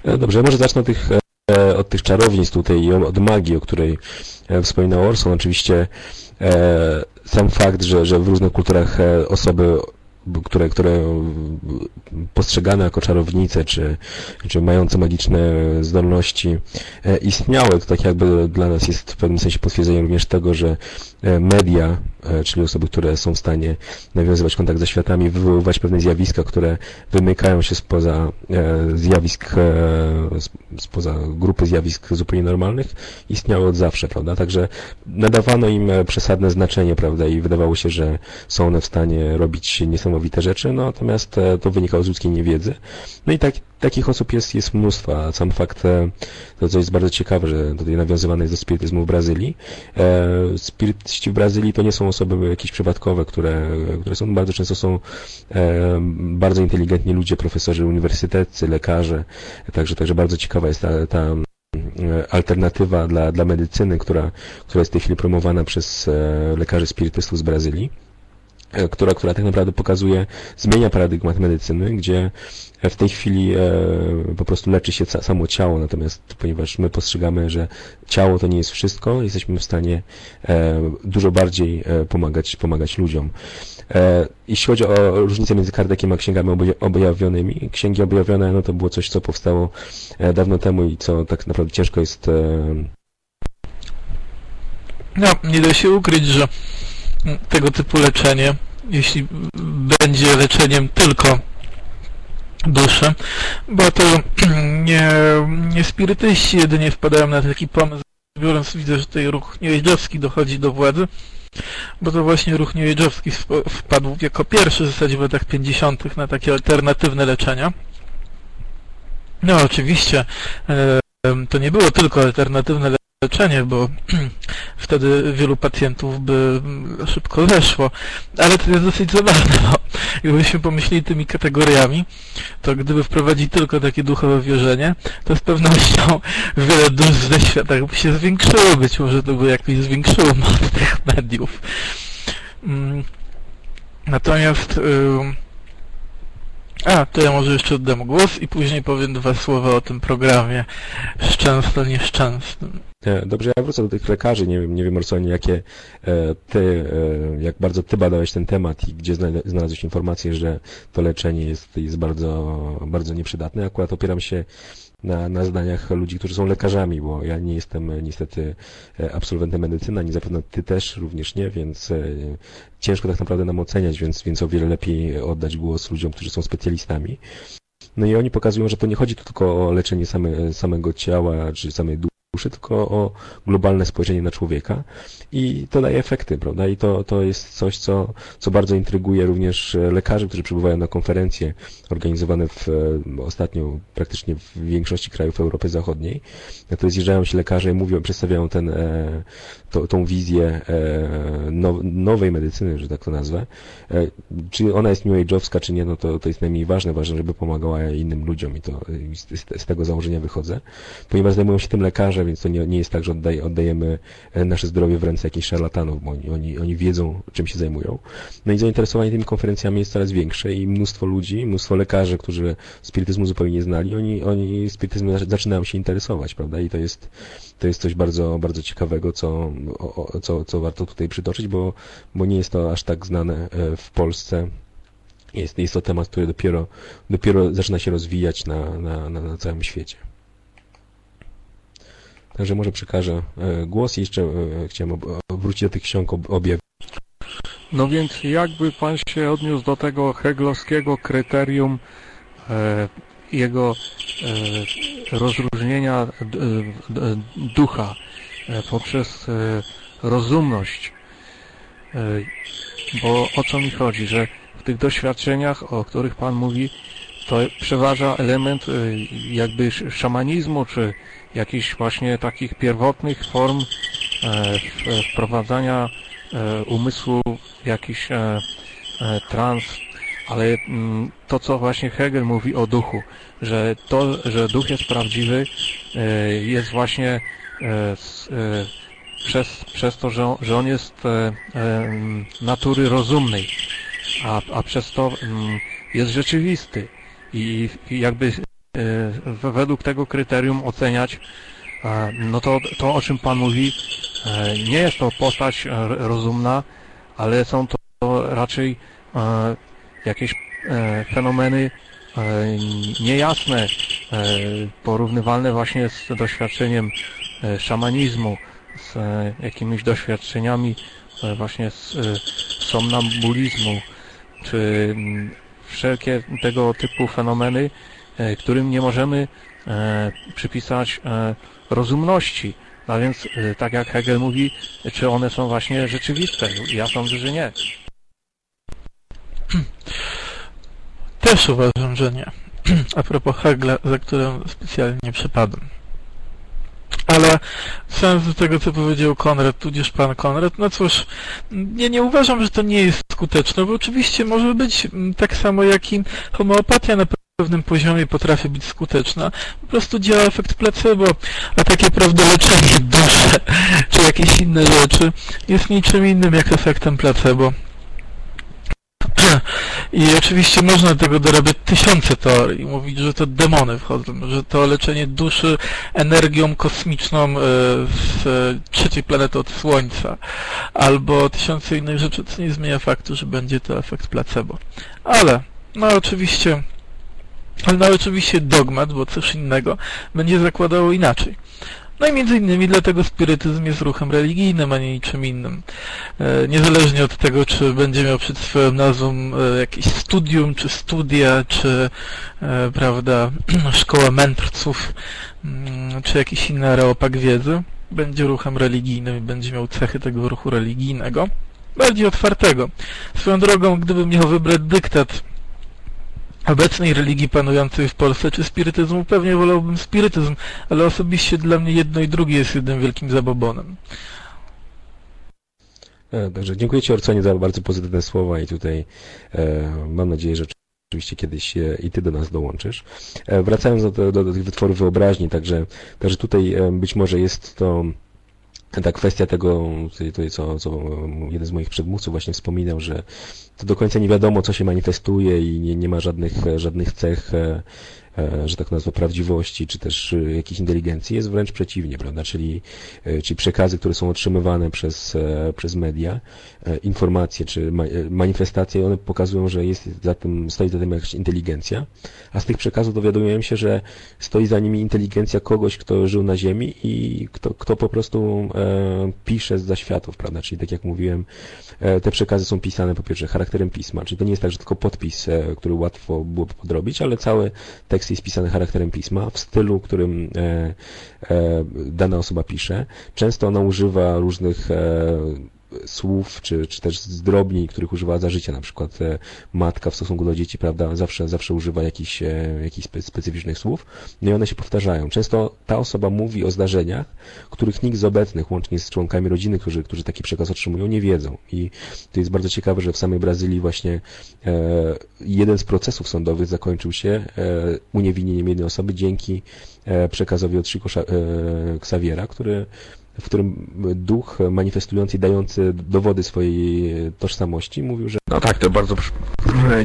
E, dobrze, może zacznę od tych, e, od tych czarownic tutaj i od magii, o której e, wspominał Orson. Oczywiście sam fakt, że, że w różnych kulturach osoby które, które postrzegane jako czarownice, czy, czy mające magiczne zdolności e, istniały, to tak jakby dla nas jest w pewnym sensie potwierdzeniem również tego, że e, media, e, czyli osoby, które są w stanie nawiązywać kontakt ze światami, wywoływać pewne zjawiska, które wymykają się spoza zjawisk, spoza grupy zjawisk zupełnie normalnych, istniały od zawsze, prawda? Także nadawano im przesadne znaczenie, prawda? I wydawało się, że są one w stanie robić niesamowite niesamowite rzeczy, no, natomiast e, to wynikało z ludzkiej niewiedzy. No i tak, takich osób jest, jest mnóstwo, a sam fakt, e, to co jest bardzo ciekawe, że tutaj nawiązywane jest do spirytyzmu w Brazylii. E, spirytyści w Brazylii to nie są osoby jakieś przypadkowe, które, które są bardzo często są bardzo inteligentni ludzie, profesorzy uniwersyteccy, lekarze, także, także bardzo ciekawa jest ta, ta alternatywa dla, dla medycyny, która, która jest w tej chwili promowana przez lekarzy spirytystów z Brazylii. E, która, która tak naprawdę pokazuje, zmienia paradygmat medycyny, gdzie w tej chwili e, po prostu leczy się samo ciało, natomiast ponieważ my postrzegamy, że ciało to nie jest wszystko, jesteśmy w stanie e, dużo bardziej pomagać, pomagać ludziom. Jeśli chodzi o różnicę między kardekiem a księgami objawionymi, księgi objawione no to było coś, co powstało dawno temu i co tak naprawdę ciężko jest no, nie da się ukryć, że tego typu leczenie, jeśli będzie leczeniem tylko duszy, bo to nie, nie spirytyści jedynie wpadają na taki pomysł, biorąc widzę, że tutaj ruch niejeździowski dochodzi do władzy, bo to właśnie ruch niejeździowski wpadł jako pierwszy w zasadzie w latach 50. na takie alternatywne leczenia. No oczywiście to nie było tylko alternatywne leczenie, bo wtedy wielu pacjentów by szybko zeszło. Ale to jest dosyć zabawne, bo gdybyśmy pomyśleli tymi kategoriami, to gdyby wprowadzić tylko takie duchowe wierzenie, to z pewnością wiele dusz ze świata by się zwiększyło, być może to by jakoś zwiększyło moc tych mediów. Mm. Natomiast... Yy, a, to ja może jeszcze oddam głos i później powiem dwa słowa o tym programie szczęsto nieszczęsnym. E, dobrze, ja wrócę do tych lekarzy. Nie wiem, nie wiem Orsonie, jakie e, ty, e, jak bardzo ty badałeś ten temat i gdzie znalazłeś informację, że to leczenie jest, jest bardzo, bardzo nieprzydatne. Akurat opieram się na, na zdaniach ludzi, którzy są lekarzami, bo ja nie jestem e, niestety e, absolwentem medycyny, ani zapewne ty też również nie, więc e, ciężko tak naprawdę nam oceniać, więc, więc o wiele lepiej oddać głos ludziom, którzy są specjalistami. No i oni pokazują, że to nie chodzi tu tylko o leczenie same, samego ciała, czy samej duszy, duszy, tylko o globalne spojrzenie na człowieka i to daje efekty, prawda? I to, to jest coś, co, co bardzo intryguje również lekarzy, którzy przybywają na konferencje organizowane w, ostatnio praktycznie w większości krajów Europy Zachodniej. To zjeżdżają się lekarze i mówią, przedstawiają ten, e, to, tą wizję e, nowej medycyny, że tak to nazwę. E, czy ona jest New Age'owska, czy nie, no to, to jest najmniej ważne. Ważne, żeby pomagała innym ludziom i to z, z tego założenia wychodzę. Ponieważ zajmują się tym lekarze, więc to nie, nie jest tak, że oddaj, oddajemy nasze zdrowie w ręce jakichś szarlatanów, bo oni, oni, oni wiedzą, czym się zajmują. No i zainteresowanie tymi konferencjami jest coraz większe i mnóstwo ludzi, mnóstwo lekarzy, którzy spirytyzmu zupełnie nie znali, oni, oni spirytyzmem zaczynają się interesować, prawda? I to jest, to jest coś bardzo, bardzo ciekawego, co, o, co, co warto tutaj przytoczyć, bo, bo nie jest to aż tak znane w Polsce. Jest, jest to temat, który dopiero, dopiero zaczyna się rozwijać na, na, na całym świecie. Także może przekażę głos i jeszcze chciałem wrócić do tych ksiąg objawień. No więc jakby pan się odniósł do tego heglowskiego kryterium e, jego e, rozróżnienia ducha e, poprzez rozumność. Bo o co mi chodzi, że w tych doświadczeniach, o których pan mówi, to przeważa element jakby szamanizmu, czy jakichś właśnie takich pierwotnych form wprowadzania umysłu w jakiś trans, ale mm, to, co właśnie Hegel mówi o duchu, że to, że duch jest prawdziwy, jest właśnie przez, przez to, że, że on jest natury rozumnej, a, a przez to mm, jest rzeczywisty. I jakby według tego kryterium oceniać, no to, to o czym Pan mówi, nie jest to postać rozumna, ale są to raczej jakieś fenomeny niejasne, porównywalne właśnie z doświadczeniem szamanizmu, z jakimiś doświadczeniami właśnie z somnambulizmu, czy wszelkie tego typu fenomeny, którym nie możemy przypisać rozumności. No więc, tak jak Hegel mówi, czy one są właśnie rzeczywiste? Ja sądzę, że nie. Też uważam, że nie. A propos Hegla, za którym specjalnie przepadłem. Ale wracając do tego, co powiedział Konrad, tudzież pan Konrad, no cóż, ja nie uważam, że to nie jest skuteczne, bo oczywiście może być tak samo jak i homeopatia na pewnym poziomie potrafi być skuteczna. Po prostu działa efekt placebo, a takie prawda leczenie duszy, czy jakieś inne rzeczy jest niczym innym jak efektem placebo. I oczywiście można do tego dorabiać tysiące teorii, mówić, że to demony wchodzą, że to leczenie duszy energią kosmiczną z trzeciej planety od Słońca, albo tysiące innych rzeczy, co nie zmienia faktu, że będzie to efekt placebo. Ale, no oczywiście, ale no oczywiście dogmat, bo coś innego, będzie zakładało inaczej. No i między innymi dlatego spirytyzm jest ruchem religijnym, a nie niczym innym. E, niezależnie od tego, czy będzie miał przed swoją nazwą e, jakieś studium, czy studia, czy e, prawda, szkoła mędrców, mm, czy jakiś inny areopag wiedzy, będzie ruchem religijnym i będzie miał cechy tego ruchu religijnego, bardziej otwartego. Swoją drogą, gdybym miał wybrać dyktat obecnej religii panującej w Polsce, czy spirytyzmu, pewnie wolałbym spirytyzm, ale osobiście dla mnie jedno i drugie jest jednym wielkim zabobonem. E, także dziękuję Ci Orconie za bardzo pozytywne słowa i tutaj e, mam nadzieję, że oczywiście kiedyś e, i Ty do nas dołączysz. E, wracając do, do, do tych wytworów wyobraźni, także, także tutaj e, być może jest to ta kwestia tego, tutaj, co, co jeden z moich przedmówców właśnie wspominał, że to do końca nie wiadomo, co się manifestuje i nie, nie ma żadnych, żadnych cech E, że tak nazwę, prawdziwości, czy też e, jakiejś inteligencji, jest wręcz przeciwnie, prawda? Czyli, e, czyli przekazy, które są otrzymywane przez, przez media, informacje, czy manifestacje, one pokazują, że jest za tym, stoi za tym jakaś inteligencja, a z tych przekazów dowiadujemy się, że stoi za nimi inteligencja kogoś, kto żył na Ziemi i kto, kto po prostu e, pisze z zaświatów, prawda? Czyli tak jak mówiłem, e, te przekazy są pisane po pierwsze charakterem pisma, czyli to nie jest tak, że tylko podpis, e, który łatwo byłoby podrobić, ale cały tekst jest pisany charakterem pisma, w stylu, którym e, e, dana osoba pisze. Często ona używa różnych słów, czy, czy też zdrobnień, których używa za życia, na przykład e, matka w stosunku do dzieci, prawda, zawsze, zawsze używa jakichś, e, jakichś spe, specyficznych słów, no i one się powtarzają. Często ta osoba mówi o zdarzeniach, których nikt z obecnych, łącznie z członkami rodziny, którzy, którzy taki przekaz otrzymują, nie wiedzą. I to jest bardzo ciekawe, że w samej Brazylii właśnie e, jeden z procesów sądowych zakończył się e, uniewinnieniem jednej osoby dzięki e, przekazowi od Chico e, Xaviera, który w którym duch manifestujący i dający dowody swojej tożsamości mówił, że... No tak, to bardzo przy...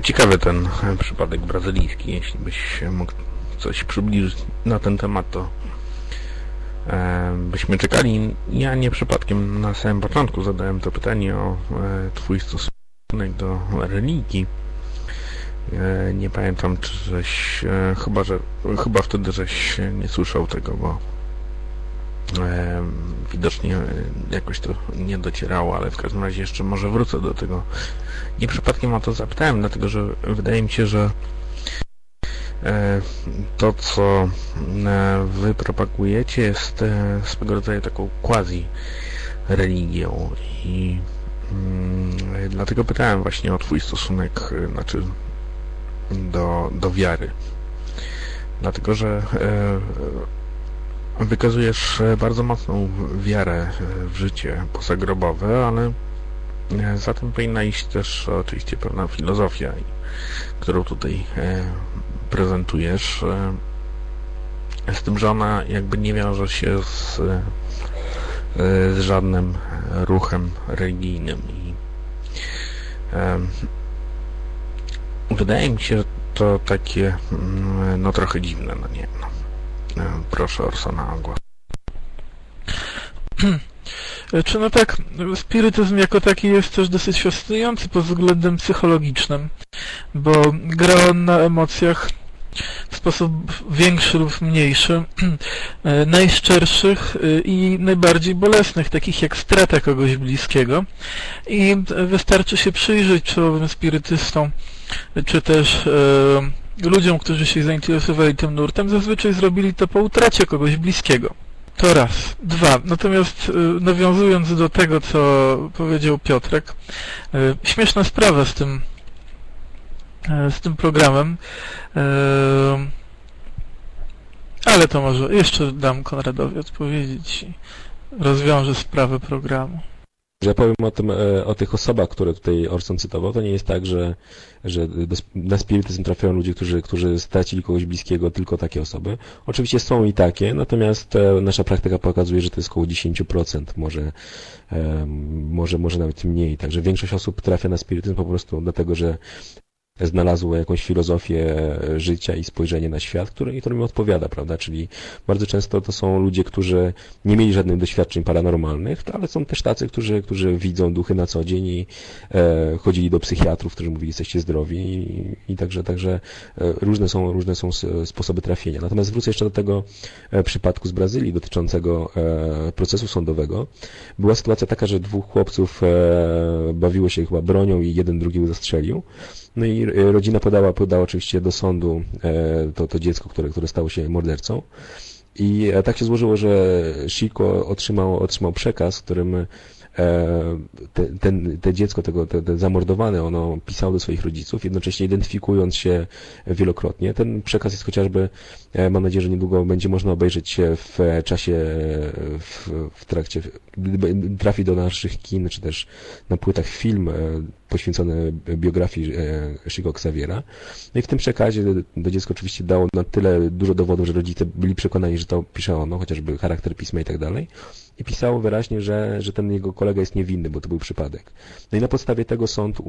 ciekawy ten przypadek brazylijski. Jeśli byś mógł coś przybliżyć na ten temat, to e, byśmy czekali. Ja nie przypadkiem na samym początku zadałem to pytanie o e, Twój stosunek do religii. E, nie pamiętam, czy żeś... E, chyba, że... Chyba wtedy, żeś nie słyszał tego, bo E, widocznie jakoś to nie docierało, ale w każdym razie jeszcze może wrócę do tego. Nie przypadkiem o to zapytałem, dlatego że wydaje mi się, że e, to, co e, wy propagujecie jest swego rodzaju taką quasi religią i mm, dlatego pytałem właśnie o twój stosunek znaczy do, do wiary. Dlatego, że wykazujesz e, bardzo mocną wiarę e, w życie pozagrobowe, ale e, za tym powinna iść też oczywiście pewna filozofia, którą tutaj prezentujesz. Z tym, że ona jakby nie wiąże się z, z żadnym ruchem religijnym. I wydaje mi się, że to takie mm, no trochę dziwne, no nie no. Proszę Orsona o głos. Czy no tak, spirytyzm jako taki jest też dosyć fascynujący pod względem psychologicznym, bo gra on na emocjach w sposób większy lub mniejszy, najszczerszych i najbardziej bolesnych, takich jak strata kogoś bliskiego. I wystarczy się przyjrzeć czołowym spirytystom, czy też ludziom, którzy się zainteresowali tym nurtem, zazwyczaj zrobili to po utracie kogoś bliskiego. To raz. Dwa. Natomiast y, nawiązując do tego, co powiedział Piotrek, y, śmieszna sprawa z tym y, z tym programem. Ale to może jeszcze dam Konradowi odpowiedzieć i rozwiążę sprawę programu. Ja powiem o, tym, e, o tych osobach, które tutaj Orson cytował. To nie jest tak, że, że na spirytyzm trafiają ludzie, którzy, którzy stracili kogoś bliskiego, tylko takie osoby. Oczywiście są i takie, natomiast e, nasza praktyka pokazuje, że to jest około 10%, może, może, może nawet mniej. Także większość osób trafia na spirytyzm po prostu dlatego, że znalazło jakąś filozofię życia i spojrzenie na świat, które, które mi odpowiada, prawda? Czyli bardzo często to są ludzie, którzy nie mieli żadnych doświadczeń paranormalnych, ale są też tacy, którzy, którzy widzą duchy na co dzień i e, chodzili do psychiatrów, którzy mówili, jesteście zdrowi i, i także, także e, różne są, różne są sposoby trafienia. Natomiast wrócę jeszcze do tego e, przypadku z Brazylii dotyczącego e, procesu sądowego. Była sytuacja taka, że dwóch chłopców bawiło się chyba bronią i jeden drugiego zastrzelił. No i e, rodzina podała, podała oczywiście do sądu e, to, to dziecko, które, które stało się mordercą. I e, tak się złożyło, że Shiko otrzymał, otrzymał przekaz, w którym te, ten, te dziecko, tego, te, te zamordowane, ono pisało do swoich rodziców, jednocześnie identyfikując się wielokrotnie. Ten przekaz jest chociażby, mam nadzieję, że niedługo będzie można obejrzeć w czasie, w, w trakcie, trafi do naszych kin, czy też na płytach film poświęcone biografii e, Chico Xaviera. No i w tym przekazie do dziecka oczywiście dało na tyle dużo dowodów, że rodzice byli przekonani, że to pisze ono, chociażby charakter pisma i tak dalej. I pisało wyraźnie, że, że ten jego kolega jest niewinny, bo to był przypadek. No i na podstawie tego sąd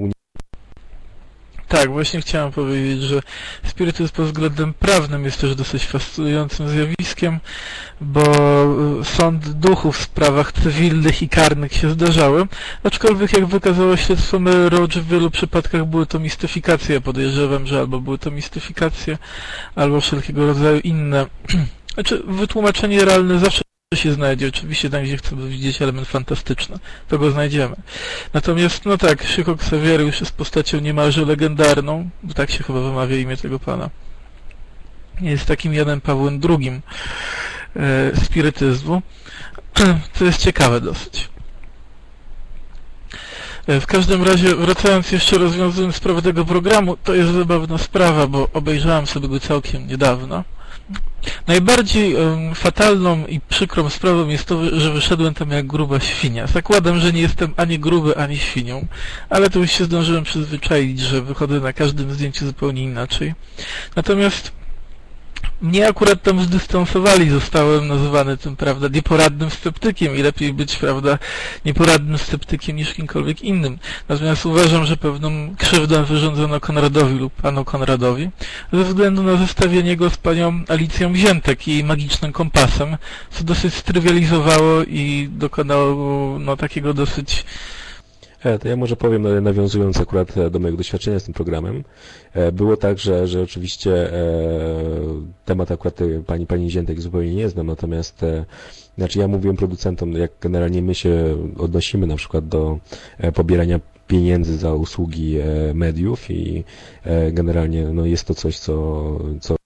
tak, właśnie chciałem powiedzieć, że spirytyzm pod względem prawnym jest też dosyć fascynującym zjawiskiem, bo e, sąd duchów w sprawach cywilnych i karnych się zdarzały, aczkolwiek jak wykazało śledztwo Roach w wielu przypadkach były to mistyfikacje. Podejrzewam, że albo były to mistyfikacje, albo wszelkiego rodzaju inne znaczy, wytłumaczenie realne zawsze się znajdzie. Oczywiście tam, gdzie chcemy widzieć element fantastyczny, to go znajdziemy. Natomiast, no tak, Szyko Xavier już jest postacią niemalże legendarną, bo tak się chyba wymawia imię tego pana. Jest takim Janem Pawłem II e, spirytyzmu, co jest ciekawe dosyć. E, W każdym razie, wracając jeszcze, rozwiązując sprawę tego programu, to jest zabawna sprawa, bo obejrzałem sobie go całkiem niedawno. Najbardziej em, fatalną i przykrą sprawą jest to, że wyszedłem tam jak gruba świnia. Zakładam, że nie jestem ani gruby, ani świnią, ale to już się zdążyłem przyzwyczaić, że wychodzę na każdym zdjęciu zupełnie inaczej. Natomiast mnie akurat tam zdystansowali, zostałem nazywany tym, prawda, nieporadnym sceptykiem i lepiej być, prawda, nieporadnym sceptykiem niż kimkolwiek innym. Natomiast uważam, że pewną krzywdę wyrządzono Konradowi lub panu Konradowi ze względu na zestawienie go z panią Alicją Wziętek i magicznym kompasem, co dosyć strywializowało i dokonało, no, takiego dosyć To ja może powiem, e, nawiązując akurat e, do mojego doświadczenia z tym programem. E, Było tak, że, że oczywiście e, temat akurat pani, pani Ziętek zupełnie nie znam, natomiast e, znaczy ja mówiłem producentom, jak generalnie my się odnosimy na przykład do e, pobierania pieniędzy za usługi e, mediów i e, generalnie no, jest to coś, co, co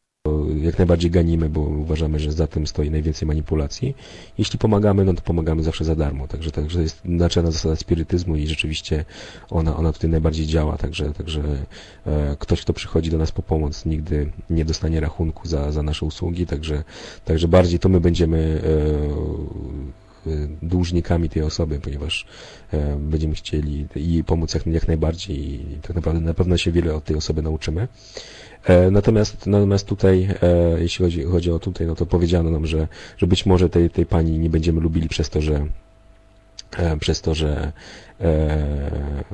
jak najbardziej ganimy, bo uważamy, że za tym stoi najwięcej manipulacji. Jeśli pomagamy, no to pomagamy zawsze za darmo. Także, także jest naczelna zasada spirytyzmu i rzeczywiście ona, ona tutaj najbardziej działa. Także, także e, ktoś, kto przychodzi do nas po pomoc, nigdy nie dostanie rachunku za, za nasze usługi. Także, także bardziej to my będziemy e, e, dłużnikami tej osoby, ponieważ będziemy chcieli jej pomóc jak, jak najbardziej i tak naprawdę na pewno się wiele od tej osoby nauczymy. E, Natomiast, natomiast tutaj, e, jeśli chodzi, chodzi o tutaj, no to powiedziano nam, że, że być może tej, tej pani nie będziemy lubili przez to, że przez to, że e, e,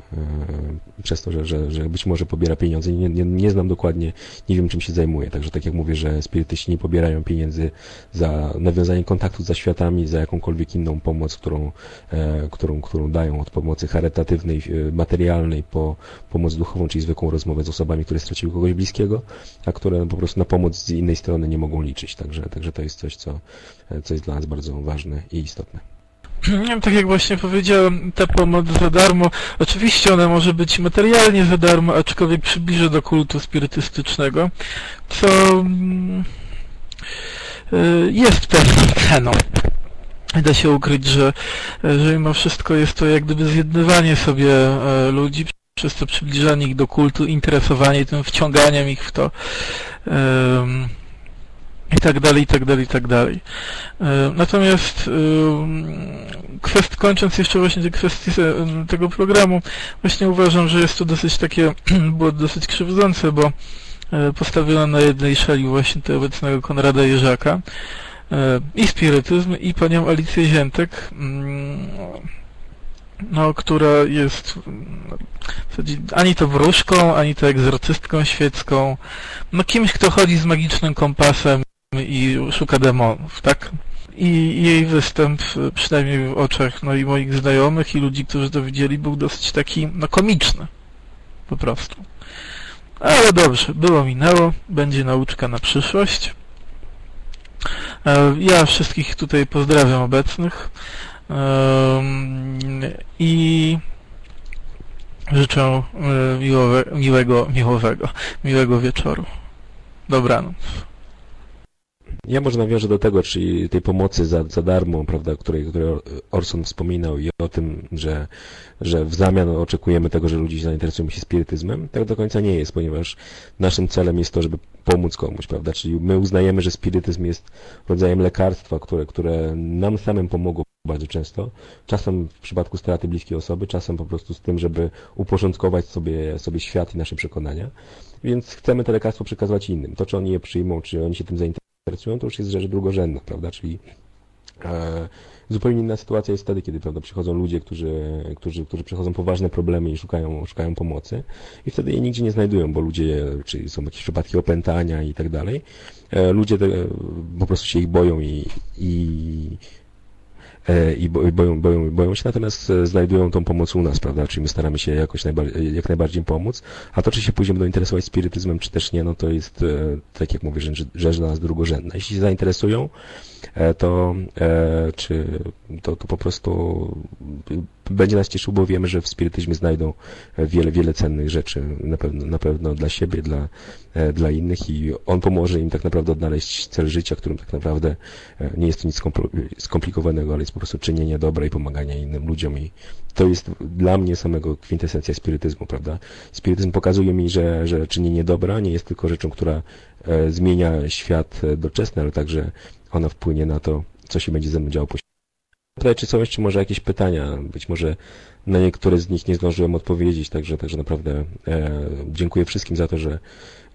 przez to, że, że, że być może pobiera pieniądze. Nie, nie, nie znam dokładnie, nie wiem czym się zajmuje. Także tak jak mówię, że spirytyści nie pobierają pieniędzy za nawiązanie kontaktu ze światami, za jakąkolwiek inną pomoc, którą, e, którą, którą dają od pomocy charytatywnej, e, materialnej po pomoc duchową, czyli zwykłą rozmowę z osobami, które straciły kogoś bliskiego, a które po prostu na pomoc z innej strony nie mogą liczyć. Także, także to jest coś, co, e, co jest dla nas bardzo ważne i istotne. Tak jak właśnie powiedziałem, ta pomoc za darmo, oczywiście ona może być materialnie za darmo, aczkolwiek przybliży do kultu spirytystycznego, co mm, y, jest pewną ceną. Da się ukryć, że, że mimo wszystko jest to jak gdyby zjednywanie sobie e, ludzi, przez to przybliżanie ich do kultu, interesowanie tym, wciąganiem ich w to. I tak dalej, i tak dalej, i tak dalej. E, Natomiast e, kwest, kończąc jeszcze właśnie te kwestie e, tego programu, właśnie uważam, że jest to dosyć takie, było dosyć krzywdzące, bo postawiono na jednej szali właśnie tego obecnego Konrada Jerzaka i spirytyzm, i panią Alicję Ziętek, mm, no, która jest mm, ani to wróżką, ani to egzorcystką świecką, no kimś, kto chodzi z magicznym kompasem i szuka demonów, tak? I jej występ, y, przynajmniej w oczach no i moich znajomych i ludzi, którzy to widzieli, był dosyć taki, no komiczny. Po prostu. Ale dobrze, było minęło, będzie nauczka na przyszłość. E, Ja wszystkich tutaj pozdrawiam obecnych i życzę e, miłowe, miłego, miłowego, miłego wieczoru. Dobranoc. Ja może nawiążę do tego, czyli tej pomocy za, za darmo, prawda, której, której Orson wspominał i o tym, że, że w zamian oczekujemy tego, że ludzie zainteresują się spirytyzmem. Tak do końca nie jest, ponieważ naszym celem jest to, żeby pomóc komuś, prawda, czyli my uznajemy, że spirytyzm jest rodzajem lekarstwa, które, które nam samym pomogło bardzo często. Czasem w przypadku straty bliskiej osoby, czasem po prostu z tym, żeby uporządkować sobie, sobie świat i nasze przekonania. Więc chcemy te lekarstwo przekazywać innym. To, czy oni je przyjmą, czy oni się tym zainteresują, to już jest rzecz drugorzędna, prawda? Czyli e, zupełnie inna sytuacja jest wtedy, kiedy prawda, przychodzą ludzie, którzy, którzy, którzy przechodzą poważne problemy i szukają, szukają pomocy i wtedy jej nigdzie nie znajdują, bo ludzie, czy są jakieś przypadki opętania i tak dalej. E, ludzie te, po prostu się ich boją i, i i bo- boją, boją, boją się, natomiast e, znajdują tą pomoc u nas, prawda? Czyli my staramy się jakoś najbardziej, jak najbardziej pomóc. A to, czy się pójdziemy do interesować spirytyzmem, czy też nie, no to jest, e, tak jak mówię, rzecz, rzecz dla nas drugorzędna. Jeśli się zainteresują, to czy to, to po prostu będzie nas cieszył, bo wiemy, że w spirytyzmie znajdą wiele, wiele cennych rzeczy na pewno, na pewno dla siebie, dla, dla innych i on pomoże im tak naprawdę odnaleźć cel życia, którym tak naprawdę nie jest to nic skomplikowanego, ale jest po prostu czynienie dobra i pomagania innym ludziom i to jest dla mnie samego kwintesencja spirytyzmu, prawda? Spirytyzm pokazuje mi, że, że czynienie dobra nie jest tylko rzeczą, która e, zmienia świat e, doczesny, ale także ona wpłynie na to, co się będzie ze mną działo po Tutaj, czy są jeszcze może jakieś pytania? Być może na niektóre z nich nie zdążyłem odpowiedzieć, także, także naprawdę e, dziękuję wszystkim za to, że,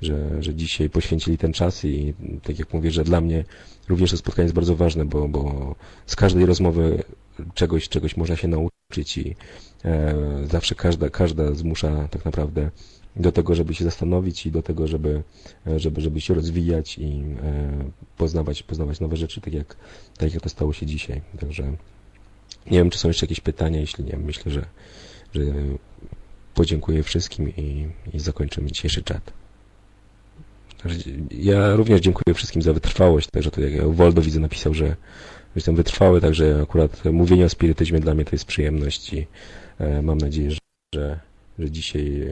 że, że dzisiaj poświęcili ten czas i tak jak mówię, że dla mnie również to spotkanie jest bardzo ważne, bo, bo z każdej rozmowy czegoś, czegoś można się nauczyć i e, zawsze każda, każda zmusza tak naprawdę do tego, żeby się zastanowić i do tego, żeby, e, żeby, żeby się rozwijać i e, poznawać, poznawać nowe rzeczy, tak jak, tak jak to stało się dzisiaj. Także nie wiem, czy są jeszcze jakieś pytania, jeśli nie, myślę, że, że podziękuję wszystkim i, i zakończymy dzisiejszy czat. Ja również dziękuję wszystkim za wytrwałość, także to jak Woldo widzę napisał, że jestem wytrwały, także akurat mówienie o spirytyzmie dla mnie to jest przyjemność i e, mam nadzieję, że, że dzisiaj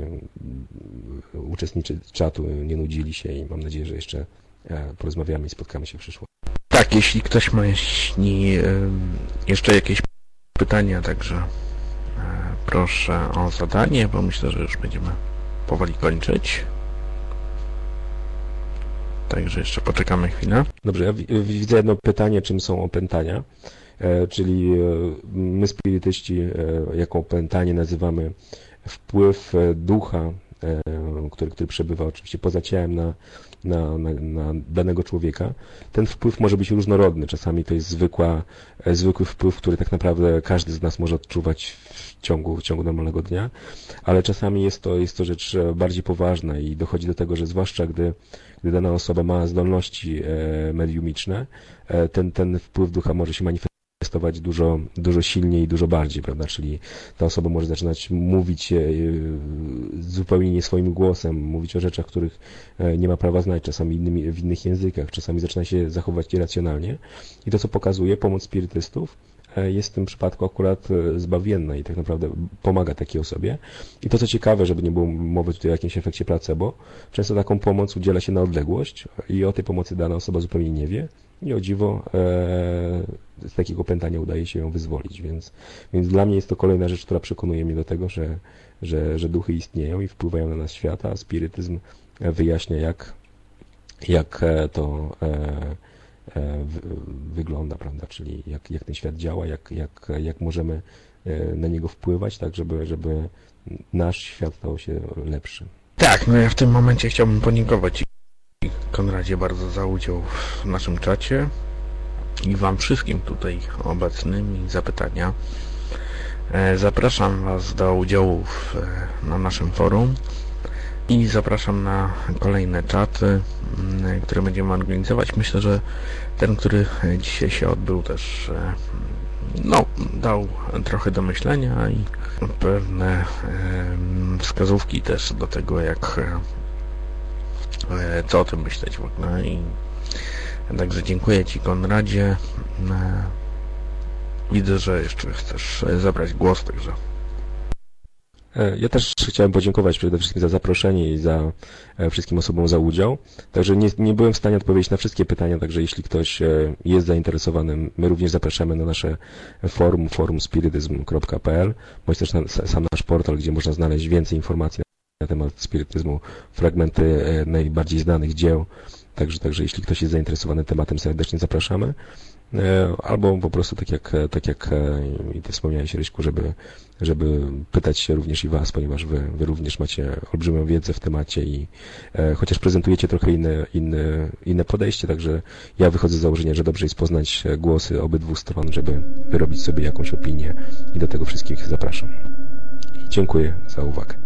e, uczestnicy czatu nie nudzili się i mam nadzieję, że jeszcze e, porozmawiamy i spotkamy się w przyszłości. Tak, jeśli ktoś ma jeśli, jeszcze jakieś pytania, także proszę o zadanie, bo myślę, że już będziemy powoli kończyć. Także jeszcze poczekamy chwilę. Dobrze, ja widzę jedno pytanie, czym są opętania. E, czyli e, my spirytyści e, jako opętanie nazywamy wpływ ducha, który, który przebywa oczywiście poza ciałem na, na, na, na, danego człowieka. Ten wpływ może być różnorodny. Czasami to jest zwykła, zwykły wpływ, który tak naprawdę każdy z nas może odczuwać w ciągu, w ciągu normalnego dnia, ale czasami jest to, jest to rzecz bardziej poważna i dochodzi do tego, że zwłaszcza gdy gdy dana osoba ma zdolności e, mediumiczne, e, ten, ten wpływ ducha może się manifestować dużo, dużo silniej i dużo bardziej, prawda? Czyli ta osoba może zaczynać mówić e, zupełnie nie swoim głosem, mówić o rzeczach, których nie ma prawa znać, czasami innymi, w innych językach, czasami zaczyna się zachować irracjonalnie. I to, co pokazuje pomoc spirytystów, E, jest w tym przypadku akurat e, zbawienna i tak naprawdę pomaga takiej osobie. I to co ciekawe, żeby nie było mowy tutaj o jakimś efekcie placebo, często taką pomoc udziela się na odległość i o tej pomocy dana osoba zupełnie nie wie i o dziwo e, z takiego pętania udaje się ją wyzwolić, więc, więc dla mnie jest to kolejna rzecz, która przekonuje mnie do tego, że, że, że duchy istnieją i wpływają na nas świata, a spirytyzm wyjaśnia jak, jak to E, wygląda, prawda, czyli jak, jak ten świat działa, jak, jak, jak możemy e, na niego wpływać, tak żeby, żeby nasz świat stał się lepszy. Tak, no ja w tym momencie chciałbym podziękować Konradzie bardzo za udział w naszym czacie i Wam wszystkim tutaj obecnym i zapytania. E, zapraszam Was do udziału w, na naszym forum i zapraszam na kolejne czaty, które będziemy organizować. Myślę, że ten, który dzisiaj się odbył też e, no, dał trochę do myślenia i pewne wskazówki też do tego, jak e, co o tym myśleć? W ogóle i także dziękuję Ci Konradzie. E, widzę, że jeszcze chcesz zabrać głos, także. E, ja też chciałem podziękować przede wszystkim za zaproszenie i za e, wszystkim osobom za udział. Także nie, nie byłem w stanie odpowiedzieć na wszystkie pytania, także jeśli ktoś e, jest zainteresowany, my również zapraszamy na nasze forum, forumspirityzm.pl, bądź też na sam nasz portal, gdzie można znaleźć więcej informacji na temat spirytyzmu, fragmenty najbardziej znanych dzieł. Także, także jeśli ktoś jest zainteresowany tematem, serdecznie zapraszamy. E, albo po prostu tak jak, tak jak e, i Ty wspomniałeś, Ryśku, żeby, żeby pytać się również i Was, ponieważ Wy, wy również macie olbrzymią wiedzę w temacie i e, chociaż prezentujecie trochę inne, inne, inne podejście, także ja wychodzę z założenia, że dobrze jest poznać głosy obydwu stron, żeby wyrobić sobie jakąś opinię i do tego wszystkich zapraszam. I dziękuję za uwagę.